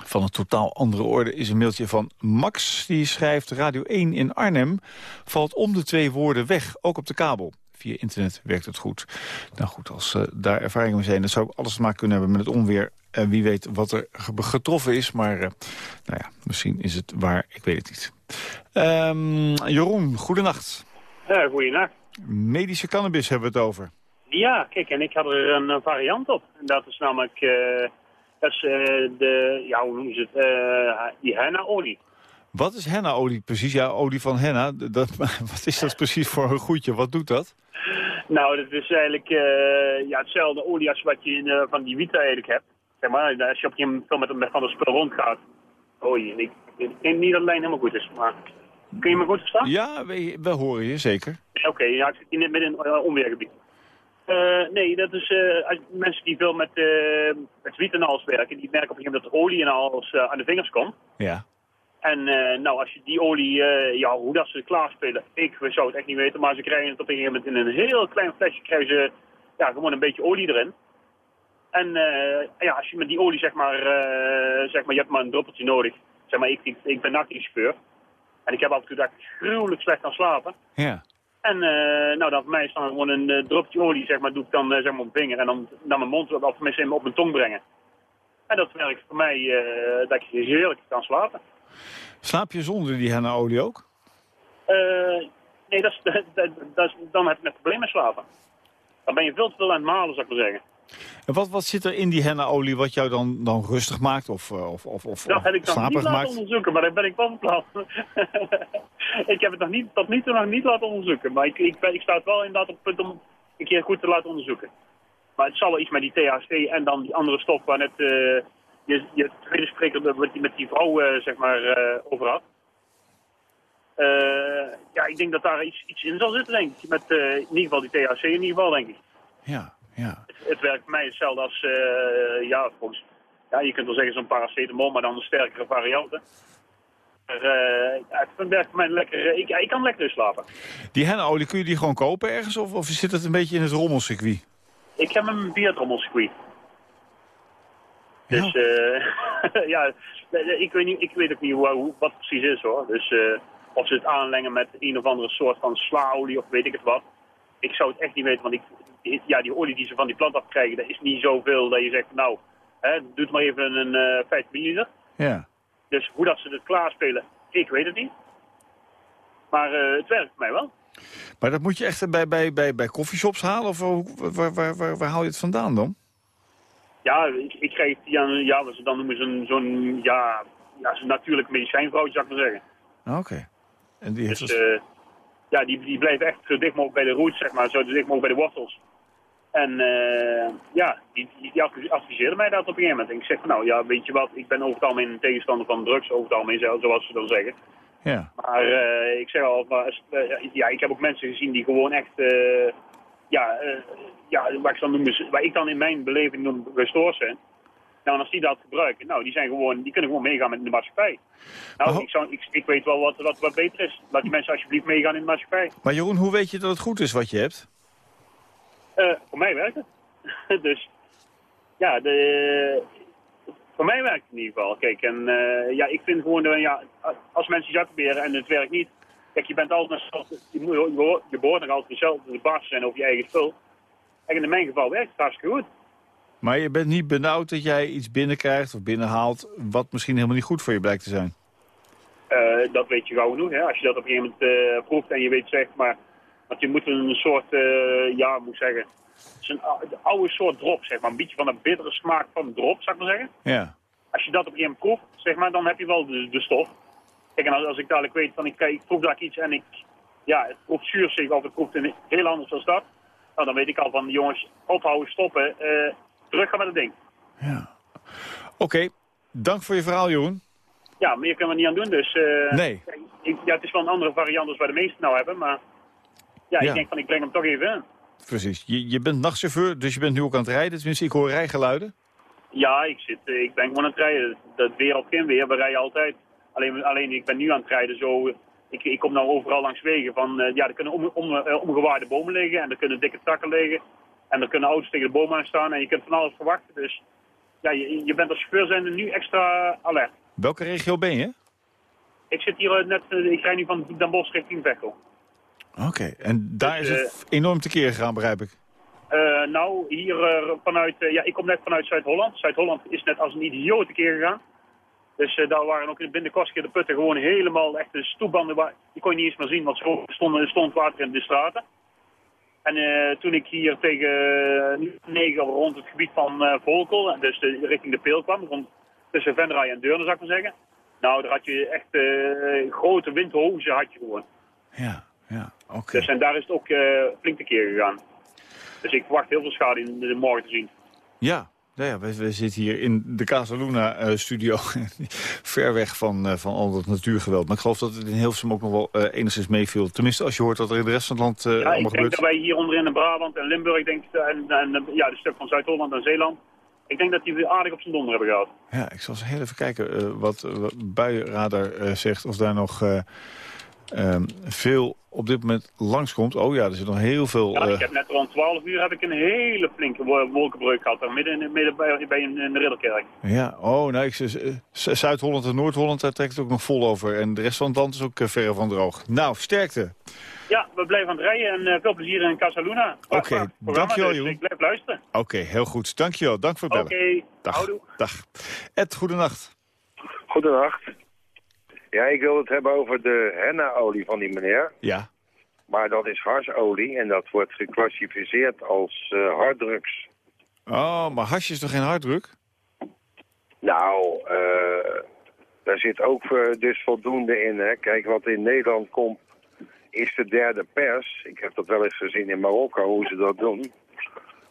Van een totaal andere orde is een mailtje van Max. Die schrijft Radio 1 in Arnhem valt om de twee woorden weg, ook op de kabel. Via internet werkt het goed. Nou goed, als uh, daar ervaringen mee zijn... dan zou alles te maken kunnen hebben met het onweer. En wie weet wat er getroffen is. Maar uh, nou ja, misschien is het waar, ik weet het niet. Um, Jeroen, goedenacht. Uh, goedenacht. Medische cannabis hebben we het over. Ja, kijk, en ik had er een, variant op. En dat is namelijk... Dat is de, ja, hoe noemen ze het? die henna-olie. Wat is henna-olie precies? Ja, olie van henna. Dat, wat is dat precies voor een goedje? Wat doet dat? Nou, dat is eigenlijk uh, ja, hetzelfde olie als wat je in, uh, van die wiet eigenlijk hebt. Zeg maar, als je op een veel met, met van de spul rondgaat. Olie. Ik, ik denk niet dat het lijn helemaal goed is, maar... Kun je me goed verstaan? Ja, we, we horen je, zeker. Oké, okay, ja, ik zit hier net midden in een uh, onweergebied. Uh, nee, dat is uh, mensen die veel met, uh, met wiet en alles werken, die merken op een gegeven moment dat de olie en alles aan de vingers komt. Ja. En nou, als je die olie, ja, hoe dat ze klaarspelen, ik zou het echt niet weten, maar ze krijgen het op een gegeven moment in een heel klein flesje, krijgen ze ja, gewoon een beetje olie erin. En ja, als je met die olie, zeg maar, zeg maar, je hebt maar een druppeltje nodig. Zeg maar, ik, ik, ik ben nachtdienstchauffeur. En ik heb af en toe dat ik gruwelijk slecht kan slapen. Ja. En nou, dan voor mij is dan gewoon een dropje olie, zeg maar, doe ik dan zeg maar op mijn vinger en dan naar mijn mond, of tenminste op mijn tong brengen. En dat werkt voor mij dat ik heerlijk kan slapen. Slaap je zonder die henna-olie ook? nee, dat is, dat, dat, dan heb je een probleem met slapen. Dan ben je veel te veel aan het malen, zou ik maar zeggen. En wat, wat zit er in die hennaolie wat jou dan, dan rustig maakt of, of, of, of Dat heb ik nog niet laten maakt? onderzoeken, maar daar ben ik wel van plan. ik heb het nog niet, tot nu toe nog niet laten onderzoeken. Maar ik, ik, ben- ik sta het wel inderdaad op het punt om een keer goed te laten onderzoeken. Maar het zal wel iets met die THC en dan die andere stof waar net eh, je, je tweede spreker met die, met die vrouw eh, zeg maar, eh, over had. Eh, ja, ik denk dat daar iets, iets in zal zitten, denk ik. Met in ieder geval die THC in ieder geval, denk ik. Ja, ja. Het werkt voor mij hetzelfde als, ja, volgens, ja, je kunt wel zeggen zo'n paracetamol, maar dan een sterkere variant. hè. Maar, ja, het werkt voor mij lekker, ik, ik kan lekker slapen. Die hennaolie, kun je die gewoon kopen ergens of, of zit het een beetje in het rommelcircuit? Ik heb een biertrommelcircuit. Dus, eh ja, ik weet, niet, ik weet ook niet hoe, hoe- wat het precies is hoor. Dus eh, of ze het aanlengen met een of andere soort van slaolie of weet ik het wat. Ik zou het echt niet weten, want ik, die- ja, die olie die ze van die plant afkrijgen, dat is niet zoveel dat je zegt, nou, hè, doe het maar even een eh 5 milliliter. Ja. Dus hoe dat ze het klaarspelen, ik weet het niet. Maar eh, het werkt voor mij wel. Maar dat moet je echt bij, bij, bij, bij coffeeshops halen of waar, waar, waar, waar haal je het vandaan dan? Ja, ik, ik kreeg die aan, ja, wat ze dan noemen zo'n, zo'n ja, ja, zo'n natuurlijk medicijnvrouwtje, zou ik maar zeggen. Ah, Oké. En die heeft Dus dat... eh, ja, die, die blijven echt zo dicht mogelijk bij de roots, zeg maar, zo dicht mogelijk bij de wortels. En eh, ja, die, die, die advise- adviseerde mij dat op een gegeven moment. En ik zeg van nou, ja, weet je wat, ik ben over het algemeen een tegenstander van drugs, over het algemeen, zo- zoals ze dan zeggen. Ja. Maar eh, ik zeg al, maar, ja, ik heb ook mensen gezien die gewoon echt, ja, eh, ja wat ik dan noem, waar ik dan in mijn beleving noem gestoord zijn. Nou, als die dat gebruiken, nou, die, zijn gewoon, die kunnen gewoon meegaan met de maatschappij. Nou, ik, zou, ik, ik weet wel wat, wat, wat beter is. Laat die mensen alsjeblieft meegaan in de maatschappij. Maar Jeroen, hoe weet je dat het goed is wat je hebt? Eh, voor mij werkt het. dus, ja, de, voor mij werkt het in ieder geval. Kijk, en eh, ja, ik vind gewoon, eh, ja, als mensen iets uitproberen en het werkt niet. Kijk, je bent altijd, zelf- je, je, je behoort nog altijd zelf de baas te zijn over je eigen spul. En in mijn geval werkt het hartstikke goed. Maar je bent niet benauwd dat jij iets binnenkrijgt of binnenhaalt... wat misschien helemaal niet goed voor je blijkt te zijn. Eh, dat weet je gauw genoeg. Hè? Als je dat op een gegeven moment eh, proeft en je weet zeg maar... Want je moet een soort, eh, ja, moet ik zeggen... Het is een ou- de oude soort drop, zeg maar. Een beetje van een bittere smaak van drop, zou ik maar zeggen. Ja. Als je dat op een gegeven moment proeft, zeg maar, dan heb je wel de, de stof. Kijk, en als, ik dadelijk weet van ik, ik proef daar iets en ik... Ja, het proeft zuurzig of het proeft een, heel anders dan dat. Nou, dan weet ik al van, jongens, ophouden, stoppen. eh terug gaan met het ding. Oké, dank voor je verhaal, Jeroen. Ja, meer kunnen we niet aan doen, dus... eh, Nee. Ik, ja, het is wel een andere variant als waar de meesten nou hebben, maar... Ja, Ja. ik denk van, ik breng hem toch even in. Precies. Je, je bent nachtchauffeur, dus je bent nu ook aan het rijden. Tenminste, ik hoor rijgeluiden. Ja, ik, zit, eh, ik ben gewoon aan het rijden. Dat weer of geen weer, we rijden altijd. Alleen, alleen ik ben nu aan het rijden zo... Ik, ik kom nou overal langs wegen van... eh, ja, er kunnen om, om, eh, omgewaaide bomen liggen en er kunnen dikke takken liggen. En er kunnen auto's tegen de bomen aan staan en je kunt van alles verwachten. Dus ja, je, je bent als chauffeur zijn nu extra alert. Welke regio ben je? Ik zit hier eh, net... ik rij nu van Den Bosch richting Veghel. Oké, en daar Dus, is het enorm tekeer gegaan, begrijp ik. Nou, hier vanuit, ja, ik kom net vanuit Zuid-Holland. Zuid-Holland is net als een idioot keer gegaan. Dus eh, daar waren ook binnen Kostje de putten gewoon helemaal echte stoepbanden. Waar, die kon je niet eens meer zien, want zo stond, stond water in de straten. En eh, toen ik hier tegen uh, negen rond het gebied van eh Volkel, dus de, richting de Peel kwam, rond, tussen Venray en Deurne zou ik maar zeggen. Nou, daar had je echt eh, grote windhozen had je gewoon. Ja, ja, oké. Dus en daar is het ook eh, flink tekeer gegaan. Dus ik verwacht heel veel schade in de morgen te zien. Ja, nou ja we, we zitten hier in de Casa Luna eh, studio. ver weg van, eh, van al dat natuurgeweld. Maar ik geloof dat het in Hilversum ook nog wel eh, enigszins meeviel. Tenminste, als je hoort wat er in de rest van het land Ja, allemaal ik denk gebeurt. dat wij hier onderin in Brabant en Limburg, denk, ik, en, en ja, de stuk van Zuid-Holland en Zeeland, ik denk dat die weer aardig op zijn donder hebben gehad. Ja, ik zal eens heel even kijken wat, wat Buienradar zegt. Of daar nog eh, ehm, veel op dit moment langskomt. Oh ja, er zit nog heel veel... Ja, eh, ik heb net rond 12 uur heb ik een hele flinke wo- wolkenbreuk gehad, daar midden, in, midden bij, bij een, in de Ridderkerk. Ja, oh, nou, ik, zeg, eh, Zuid-Holland en Noord-Holland, daar trekt het ook nog vol over. En de rest van het land is ook eh, verre van droog. Nou, sterkte. Ja, we blijven aan het rijden en veel plezier in Casa Luna. Oké, dankjewel, dus Jeroen. Ik blijf luisteren. Oké, heel goed. Dankjewel. Dank voor het Oké, bellen. Dag. houdoe. Dag. Ed, goedenacht. Goedenacht. Ja, ik wil het hebben over de henna-olie van die meneer. Ja. Maar dat is harsolie en dat wordt geclassificeerd als eh harddrugs. Oh, maar hasje is toch geen harddruk? Nou, eh, daar zit ook eh, dus voldoende in. Hè. Kijk, wat in Nederland komt, is de derde pers. Ik heb dat wel eens gezien in Marokko, hoe ze dat doen.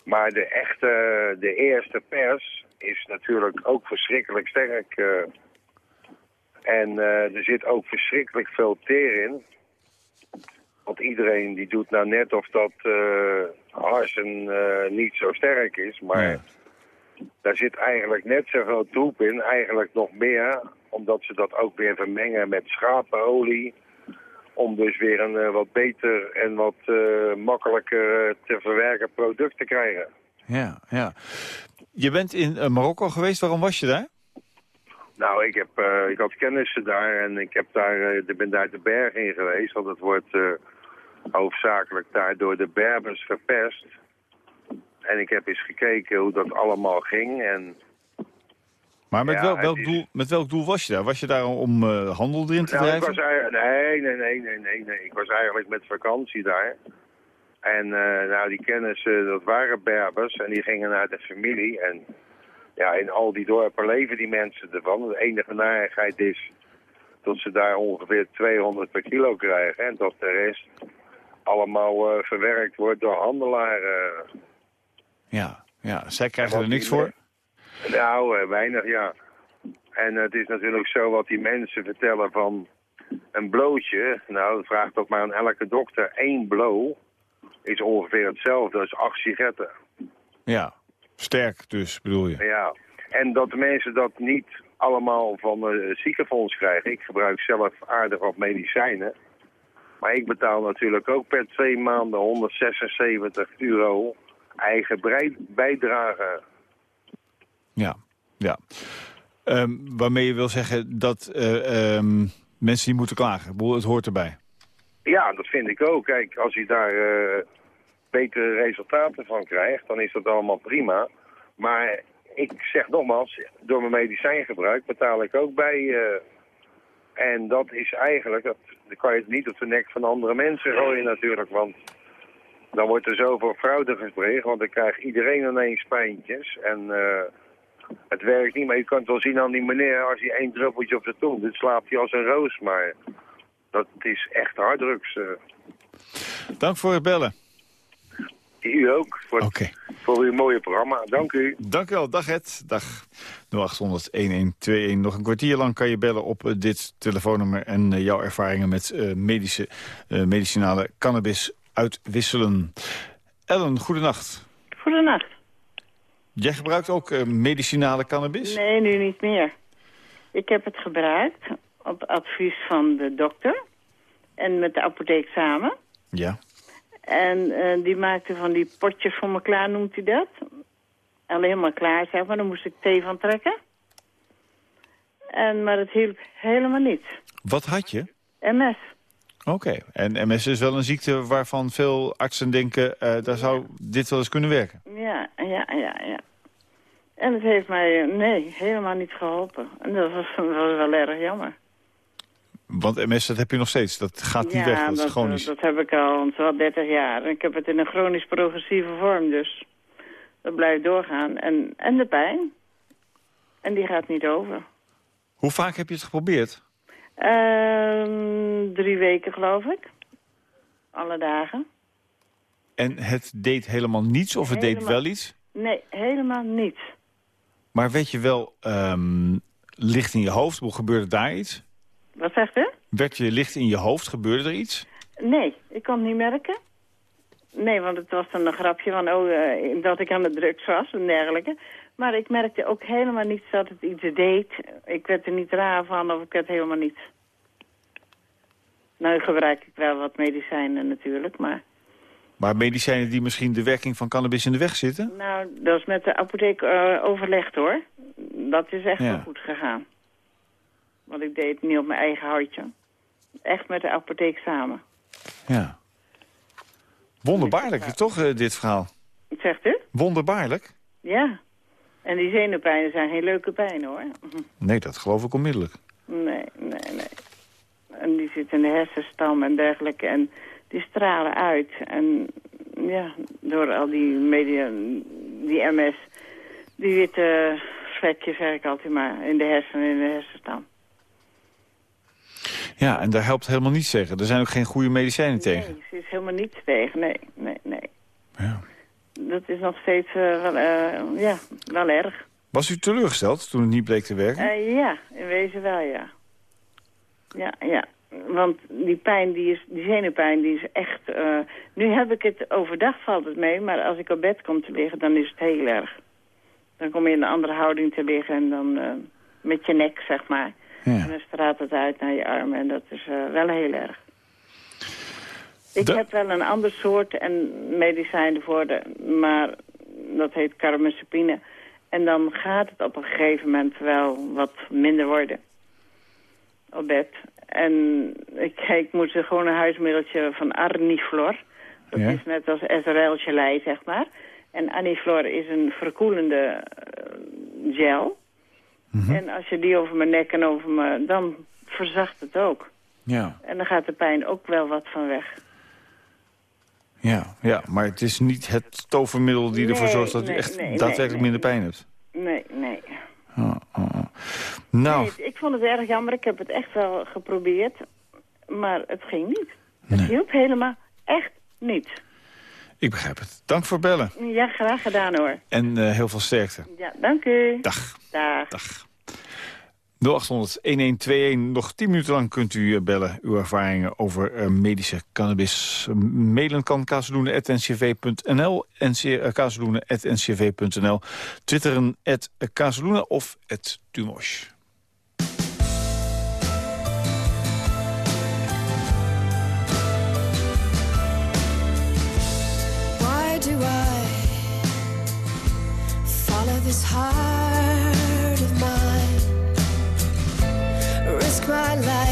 Maar de echte, de eerste pers is natuurlijk ook verschrikkelijk sterk. En eh, er zit ook verschrikkelijk veel teer in. Want iedereen die doet nou net of dat eh harsen eh, niet zo sterk is. Maar daar zit eigenlijk net zoveel troep in. Eigenlijk nog meer. Omdat ze dat ook weer vermengen met schapenolie. Om dus weer een wat beter en wat makkelijker te verwerken product te krijgen. Ja, ja. Je bent in Marokko geweest. Waarom was je daar? Nou, ik, heb, eh, ik had kennissen daar en ik heb daar, ik ben daar de berg in geweest. Want het wordt eh, hoofdzakelijk daar door de Berbers verpest. En ik heb eens gekeken hoe dat allemaal ging. En Maar met, Ja, wel, het welk is- doel, met welk doel was je daar? Was je daar om handel erin te Nou, ik drijven? was eigenlijk, nee, nee, nee, nee, nee, nee. Ik was eigenlijk met vakantie daar. En nou, die kennissen, dat waren Berbers en die gingen naar de familie. En ja, in al die dorpen leven die mensen ervan. De enige narigheid is dat ze daar ongeveer 200 per kilo krijgen. En dat de rest allemaal eh, verwerkt wordt door handelaren. Ja, ja, zij krijgen er niks voor. Nou, eh, weinig, ja. En het is natuurlijk zo wat die mensen vertellen van een blootje. Nou, vraag toch maar aan elke dokter. Één blow is ongeveer hetzelfde als acht sigaretten. Ja, sterk dus, bedoel je. Ja. En dat de mensen dat niet allemaal van het ziekenfonds krijgen. Ik gebruik zelf aardig wat medicijnen. Maar ik betaal natuurlijk ook per twee maanden 176 euro eigen bijdrage. Ja, ja. Ehm, waarmee je wil zeggen dat eh, ehm, mensen niet moeten klagen. Het hoort erbij. Ja, dat vind ik ook. Kijk, als je daar eh, betere resultaten van krijgt, dan is dat allemaal prima. Maar ik zeg nogmaals, door mijn medicijngebruik betaal ik ook bij. eh, en dat is eigenlijk, dat, dan kan je het niet op de nek van andere mensen gooien natuurlijk. Want dan wordt er zoveel fraude gepleegd, want dan krijgt iedereen ineens pijntjes. En eh, het werkt niet, maar je kan het wel zien aan die meneer, als hij één druppeltje op de tong doet, slaapt hij als een roos. Maar dat is echt harddrugs. eh. Dank voor het bellen. U ook, voor, voor uw mooie programma. Dank u. Dank u wel. Dag Ed. Dag 0800-1121. Nog een kwartier lang kan je bellen op eh, dit telefoonnummer... en eh, jouw ervaringen met eh, medische, eh, medicinale cannabis uitwisselen. Ellen, goedenacht. Goedenacht. Jij gebruikt ook eh, medicinale cannabis? Nee, nu niet meer. Ik heb het gebruikt op advies van de dokter. En met de apotheek samen. Ja. En eh, die maakte van die potjes voor me klaar, noemt hij dat. Al helemaal klaar, zeg maar. Dan moest ik thee van trekken. En, maar het hielp helemaal niet. Wat had je? MS. Oké. En MS is wel een ziekte waarvan veel artsen denken... eh, daar zou dit wel eens kunnen werken. Ja, ja, ja, ja. En het heeft mij, nee, helemaal niet geholpen. En dat was, was wel erg jammer. Want MS, dat heb je nog steeds. Dat gaat niet ja, weg. Dat is chronisch. dat heb ik al wel 30 jaar. En ik heb het in een chronisch progressieve vorm, dus dat blijft doorgaan. En, en de pijn. En die gaat niet over. Hoe vaak heb je het geprobeerd? Ehm, drie weken, geloof ik. Alle dagen. En het deed helemaal niets of het deed wel iets? Nee, helemaal niets. Maar weet je wel, ehm, licht in je hoofd, hoe gebeurde daar iets? Wat zegt u? Werd je licht in je hoofd, gebeurde er iets? Nee, ik kon het niet merken. Nee, want het was dan een grapje van oh, eh, dat ik aan de drugs was en dergelijke. Maar ik merkte ook helemaal niet dat het iets deed. Ik werd er niet raar van of ik werd helemaal niet. Nou gebruik ik wel wat medicijnen natuurlijk, maar... Maar medicijnen die misschien de werking van cannabis in de weg zitten? Nou, dat is met de apotheek eh, overlegd hoor. Dat is echt Ja. wel goed gegaan. Want ik deed het niet op mijn eigen houtje. Echt met de apotheek samen. Ja. Wonderbaarlijk, toch, eh, dit verhaal? Zegt u? Wonderbaarlijk? Ja. En die zenuwpijnen zijn geen leuke pijnen hoor. Nee, dat geloof ik onmiddellijk. Nee, nee, nee. En die zitten in de hersenstam en dergelijke. En die stralen uit. En ja, door al die media, die MS. Die witte vlekjes, zeg ik altijd maar, in de hersenen, in de hersenstam. Ja, en daar helpt helemaal niets tegen. Er zijn ook geen goede medicijnen tegen. Nee, er is helemaal niets tegen. Nee, nee, nee. Ja. Dat is nog steeds uh, wel, uh, ja, wel erg. Was u teleurgesteld toen het niet bleek te werken? Uh, ja, in wezen wel, ja. Ja, ja. Want die pijn, die, is, die zenuwpijn, die is echt... nu heb ik het overdag valt het mee, maar als ik op bed kom te liggen, dan is het heel erg. Dan kom je in een andere houding te liggen en dan met je nek, zeg maar. Ja. En dan straalt het uit naar je armen en dat is uh, wel heel erg. Ik heb wel een ander soort en medicijn voor, de, maar dat heet carbamazepine. En dan gaat het op een gegeven moment wel wat minder worden. Op bed. En ik, ik moest gewoon een huismiddeltje van Arniflor. Dat ja. is net als SRL-gelei, zeg maar. En Arniflor is een verkoelende uh, Mhm. En als je die over mijn nek en over me... dan verzacht het ook. Ja. En dan gaat de pijn ook wel wat van weg. Ja, ja maar het is niet het tovermiddel die ervoor zorgt dat u echt daadwerkelijk minder pijn hebt. Nee, nee. Oh, oh, oh. Nou. ik vond het erg jammer. Ik heb het echt wel geprobeerd. Maar het ging niet. Het hielp helemaal echt niet. Ik begrijp het. Dank voor bellen. Ja, graag gedaan hoor. En uh, heel veel sterkte. Ja, dank u. Dag. Dag. Dag. 0800-1121. Nog 10 minuten lang kunt u eh, bellen uw ervaringen over uh, medische cannabis. Mailen kan kazeloenen.ncv.nl, kazeloenen.ncv.nl, twitteren at kazeloenen of at Dumosh. This heart of mine? Risk my life,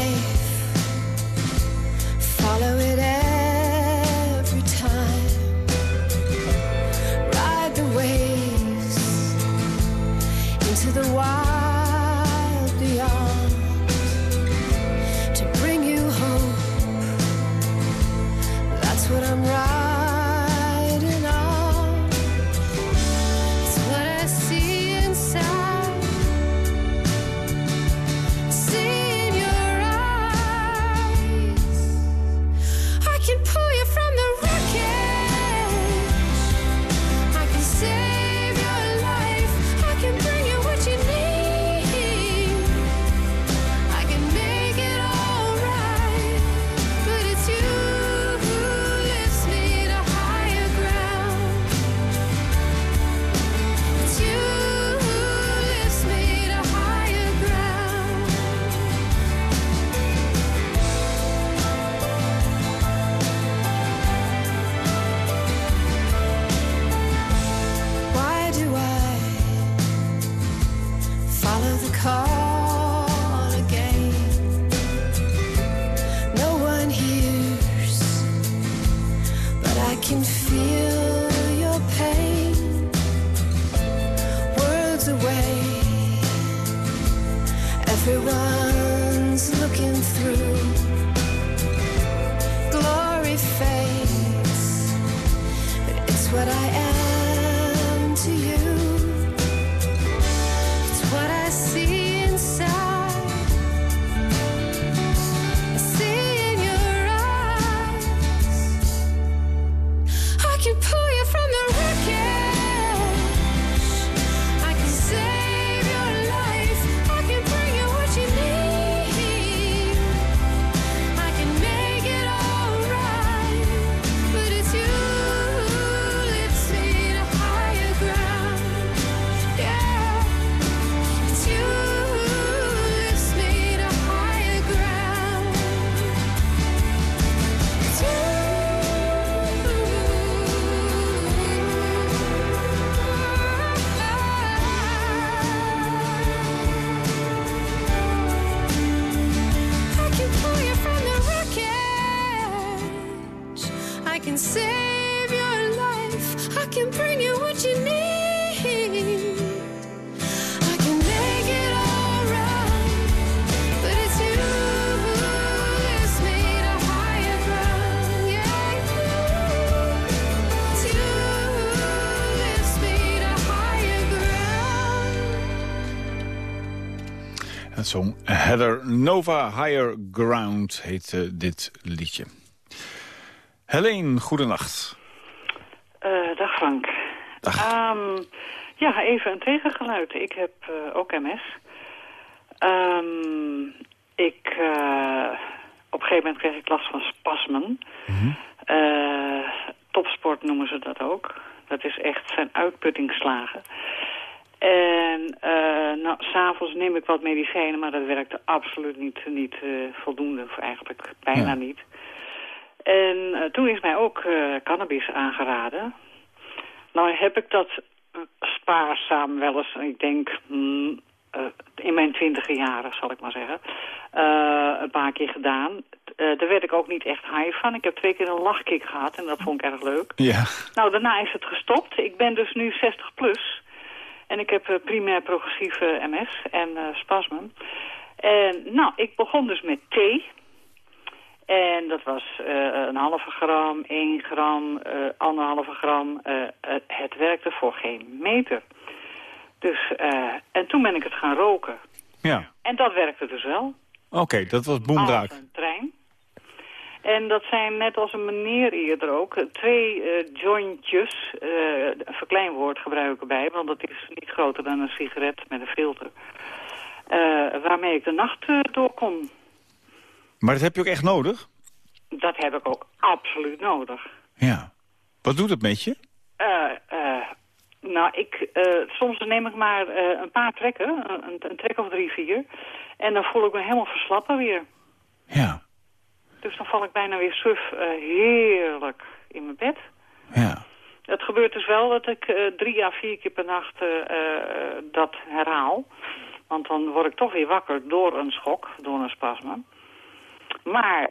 het zong Heather Nova Higher Ground heet eh, dit liedje. Helene, goedenacht. Eh, dag Frank. Ehm, ja, even een tegengeluid. Ik heb eh, ook MS. Ehm, ik, op een gegeven moment kreeg ik last van spasmen. Eh, topsport noemen ze dat ook. Dat is echt zijn uitputtingsslagen. En uh, nou, s'avonds neem ik wat medicijnen, maar dat werkte absoluut niet, niet eh, voldoende, of eigenlijk bijna niet. En eh, toen is mij ook cannabis aangeraden. Nou heb ik dat spaarzaam wel eens, ik denk eh, in mijn twintige jaren zal ik maar zeggen, een paar keer gedaan. Daar werd ik ook niet echt high van. Ik heb twee keer een lachkick gehad en dat vond ik erg leuk. Ja. Nou, daarna is het gestopt. Ik ben dus nu 60 plus. En ik heb eh, primair progressieve MS en eh, spasmen. En nou, ik begon dus met thee. En dat was eh, een halve gram, 1 gram, eh anderhalve gram. Het, werkte voor geen meter. Dus, en toen ben ik het gaan roken. Ja, En dat werkte dus wel. oké, dat was boemraak. Als een trein. En dat zijn net als een meneer eerder ook, eh, twee eh, jointjes, eh, een verkleinwoord gebruiken bij, want dat is niet groter dan een sigaret met een filter. Waarmee ik de nacht door kon. Maar dat heb je ook echt nodig? Dat heb ik ook absoluut nodig. Ja. Wat doet het met je? Nou, ik, soms neem ik maar een paar trekken, een, een trek of drie, vier. En dan voel ik me helemaal verslappen weer. Ja. Dus dan val ik bijna weer suf eh, heerlijk in mijn bed. Ja. Het gebeurt dus wel dat ik eh, drie à vier keer per nacht eh, dat herhaal. Want dan word ik toch weer wakker door een schok, door een spasme. Maar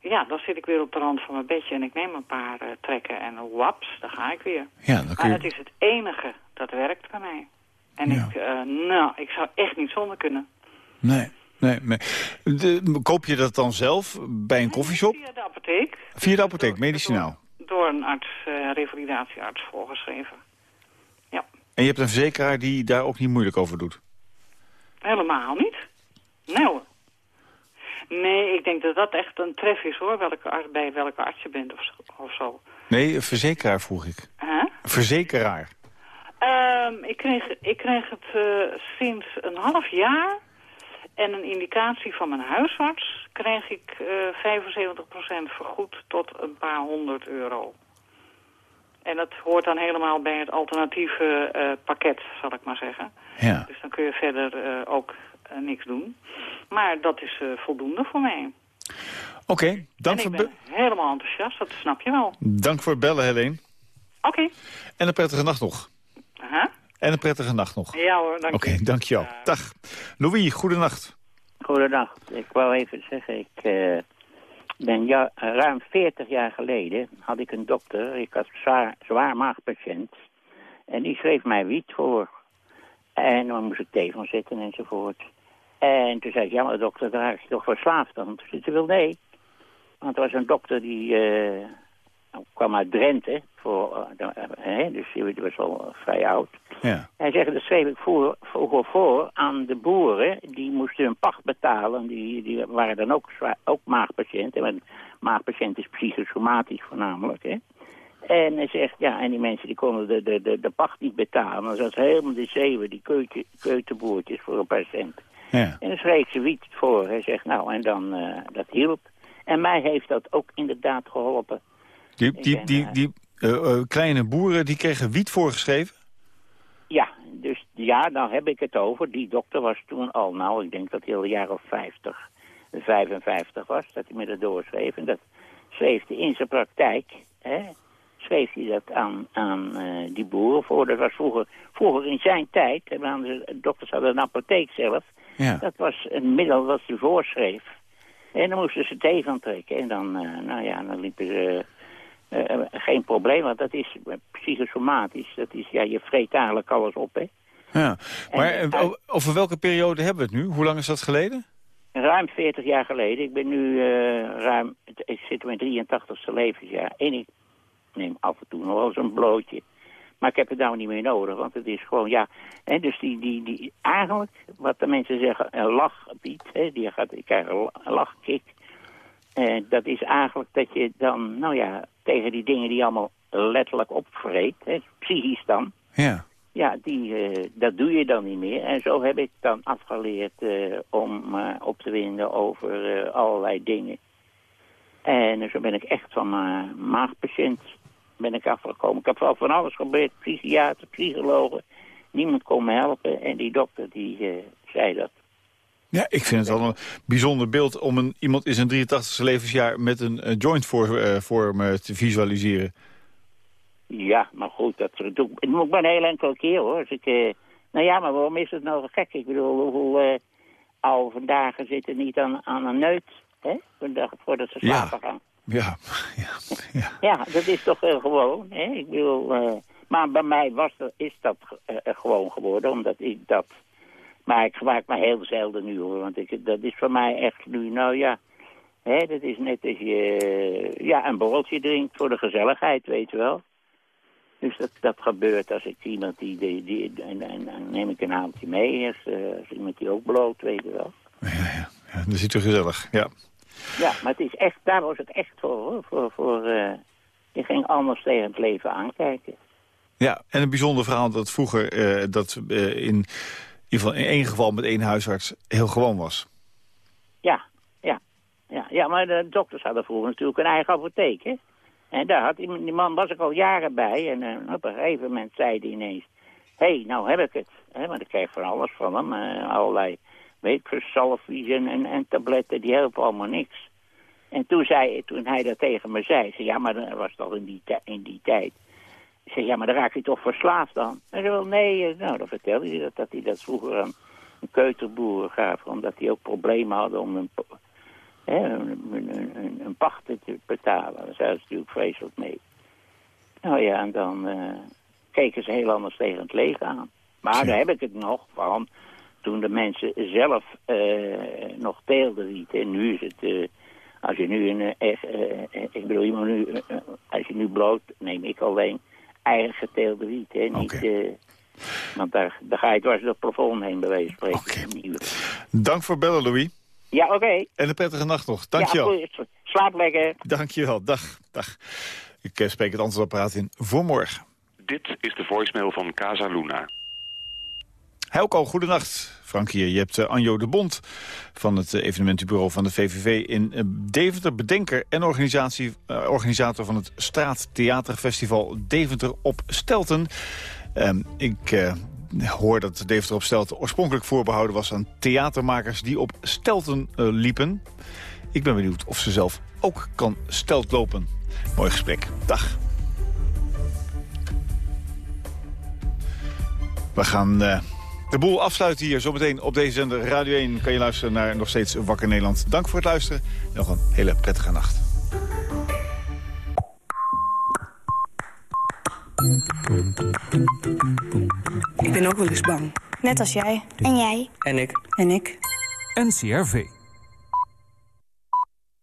ja, dan zit ik weer op de rand van mijn bedje en ik neem een paar trekken en waps, daar ga ik weer. Ja, dan Maar kun je... het is het enige dat werkt bij mij. En ik, eh, nou, ik zou echt niet zonder kunnen. Nee, nee, nee. De, koop je dat dan zelf bij een koffieshop? Via de apotheek, Via de apotheek, medicinaal. door een arts, eh revalidatiearts voorgeschreven. En je hebt een verzekeraar die daar ook niet moeilijk over doet? Helemaal niet. Nee hoor. Nee, ik denk dat dat echt een tref is hoor, welke, bij welke arts je bent of zo. Of zo. Nee, een verzekeraar vroeg ik. Huh? Een verzekeraar. Ehm, ik, kreeg, ik kreeg het eh, sinds een half jaar en een indicatie van mijn huisarts kreeg ik eh 75% vergoed tot een paar honderd euro. En dat hoort dan helemaal bij het alternatieve eh, pakket, zal ik maar zeggen. Ja. Dus dan kun je verder eh, ook eh, niks doen. Maar dat is eh, voldoende voor mij. Oké, dank, en voor ik ben helemaal enthousiast, dat snap je wel. dank voor het bellen, Helene. Oké. En een prettige nacht nog. En een prettige nacht nog. Ja hoor, dank Oké, je. dankjewel. Dag. Louis, goedenacht. Goedendag. Ik wou even zeggen, ik eh, ben ja, ruim 40 jaar geleden had ik een dokter, ik had zwaar, zwaar maagpatiënt. En die schreef mij wiet voor. En dan moest ik thee van zitten enzovoort. En toen zei ik, ja maar dokter, daar raak je toch verslaafd aan? Toen zei ze, wel nee. Want er was een dokter die eh, kwam uit Drenthe, voor, eh, eh, dus die was al vrij oud. Ja. Hij zegt, dat schreef ik voor, vroeger voor aan de boeren. Die moesten hun pacht betalen. Die, die waren dan ook, ook maagpatiënten. Want maagpatiënt is psychosomatisch voornamelijk. Hè? En hij zegt, ja, en die mensen die konden de, de, de, de pacht niet betalen. Dan zat helemaal de zeeuwen, die keutje, keutenboertjes voor een paar cent. Ja. En dan schreef ze wiet voor. Hij zegt, nou, en dan, eh, dat hielp. En mij heeft dat ook inderdaad geholpen. Die, die, ben, die, eh, die eh, eh, kleine boeren die kregen wiet voorgeschreven? Ja, dus ja, nou heb ik het over. Die dokter was toen al, nou, ik denk dat hij al een jaar of 50, 55 was, dat hij me dat doorschreef. En dat schreef hij in zijn praktijk, hè, schreef hij dat aan, aan die boeren voor. Dat was vroeger, vroeger in zijn tijd, de dokters hadden een apotheek zelf. Ja. Dat was een middel wat hij voorschreef. En dan moesten ze thee van trekken. En dan, nou ja, dan liepen ze... eh, eh, geen probleem, want dat is eh, psychosomatisch. Dat is, ja, je vreet eigenlijk alles op, hè. Ja. Maar En, over welke periode hebben we het nu? Hoe lang is dat geleden? Ruim 40 jaar geleden. Ik ben nu ruim... Ik zit in mijn 83ste levensjaar. En ik neem af en toe nog wel eens een blootje. Maar ik heb het nou niet meer nodig, want het is gewoon, ja... Hè, dus die, die, die, eigenlijk, wat de mensen zeggen, een lachgebied, hè, die gaat, een la- een lachkick. En dat is eigenlijk dat je dan, nou ja, tegen die dingen die allemaal letterlijk opvreet, hè, psychisch dan... Ja. Ja, die, eh, dat doe je dan niet meer. En zo heb ik dan afgeleerd eh, om eh, op te winden over eh, allerlei dingen. En zo ben ik echt van mijn maagpatiënt ben ik afgekomen. Ik heb wel van alles gebeurd, psychiater, psychologen. Niemand kon me helpen en die dokter die eh, zei dat. Ja, ik vind het wel een bijzonder beeld om een, iemand in zijn 83ste levensjaar met een eh, joint voor, eh, voor me te visualiseren. Ja, maar goed, dat doe ik ik maar een heel enkele keer hoor. Als ik, eh, nou ja, maar waarom is het nou gek? Ik bedoel, hoeveel eh oude vandaag zitten niet aan, aan een neut, hè? Voordat, ze Ja. slapen gaan. Ja, Ja, dat is toch gewoon, hè? Ik bedoel, eh, maar bij mij was is dat eh, eh, gewoon geworden, omdat ik dat... Maar ik gebruik maar heel zelden nu, hoor. Want ik, dat is voor mij echt nu, nou ja... Hè, dat is net als je ja, een borreltje drinkt voor de gezelligheid, weet je wel. Dus dat, dat gebeurt als ik iemand die... die, die en, en dan neem ik een avondje mee, als, eh, als iemand die ook bloot, weet je wel. Ja, dat is toch gezellig, ja. Ja, maar het is echt, daar was het echt voor, hoor. Voor, voor, eh, je ging anders tegen het leven aankijken. Ja, en een bijzonder verhaal dat vroeger eh, dat in, ieder in één geval met één huisarts heel gewoon was. Ja, ja, ja, ja, maar de dokters hadden vroeger natuurlijk een eigen apotheek, hè. En daar had die, man was ik al jaren bij en eh, op een gegeven moment zei hij ineens... Hé, hey, nou heb ik het. Maar ik kreeg van alles van hem, eh, allerlei, weet ik, veel, salvies en, en, en tabletten, die helpen allemaal niks. En toen, zei, toen hij dat tegen me zei, zei ja, maar dat was toch in die, in die tijd. Ik zei, ja, maar dan raak je toch verslaafd dan? Hij zei, wel, nee, eh, nou, dan vertelde hij dat, dat hij dat vroeger aan een keuterboer gaf, omdat die ook problemen hadden om een, hè, een, een, een, een pacht te betalen. Daar zijn ze natuurlijk vreselijk mee. Nou ja, en dan eh, keken ze heel anders tegen het leven aan. Maar daar heb ik het nog van toen de mensen zelf eh, nog teelden rieten. En nu is het, als je nu een, eh, echt, ik bedoel, moet nu, als je nu bloot, neem ik alleen eigen geteelde riet. Hè, niet, eh, want daar, daar ga je dwars door het plafond heen, bij wijze van spreken. Dank voor bellen, Louis. Ja, oké. En een prettige nacht nog. Dankjewel. Ja, goed. Slaap lekker. Dankjewel. Dag. Dag. Ik eh, spreek het antwoordapparaat in voor morgen. Dit is de voicemail van Casa Luna. Helco, goedenacht. Frank hier. Je hebt eh, Anjo de Bond van het eh, evenementenbureau van de VVV in eh, Deventer. Bedenker en organisatie, organisator van het Straattheaterfestival Deventer op Stelten. Ehm, ik hoor dat Deventer op Stelten oorspronkelijk voorbehouden was aan theatermakers die op Stelten liepen. Ik ben benieuwd of ze zelf ook kan stelt lopen. Mooi gesprek. Dag. We gaan de boel afsluiten hier. Zometeen op deze zender Radio 1 kan je luisteren naar nog steeds Wakker Nederland. Dank voor het luisteren. En nog een hele prettige nacht. Ik ben ook wel eens bang. Net als jij. En jij. En ik. En ik. NCRV.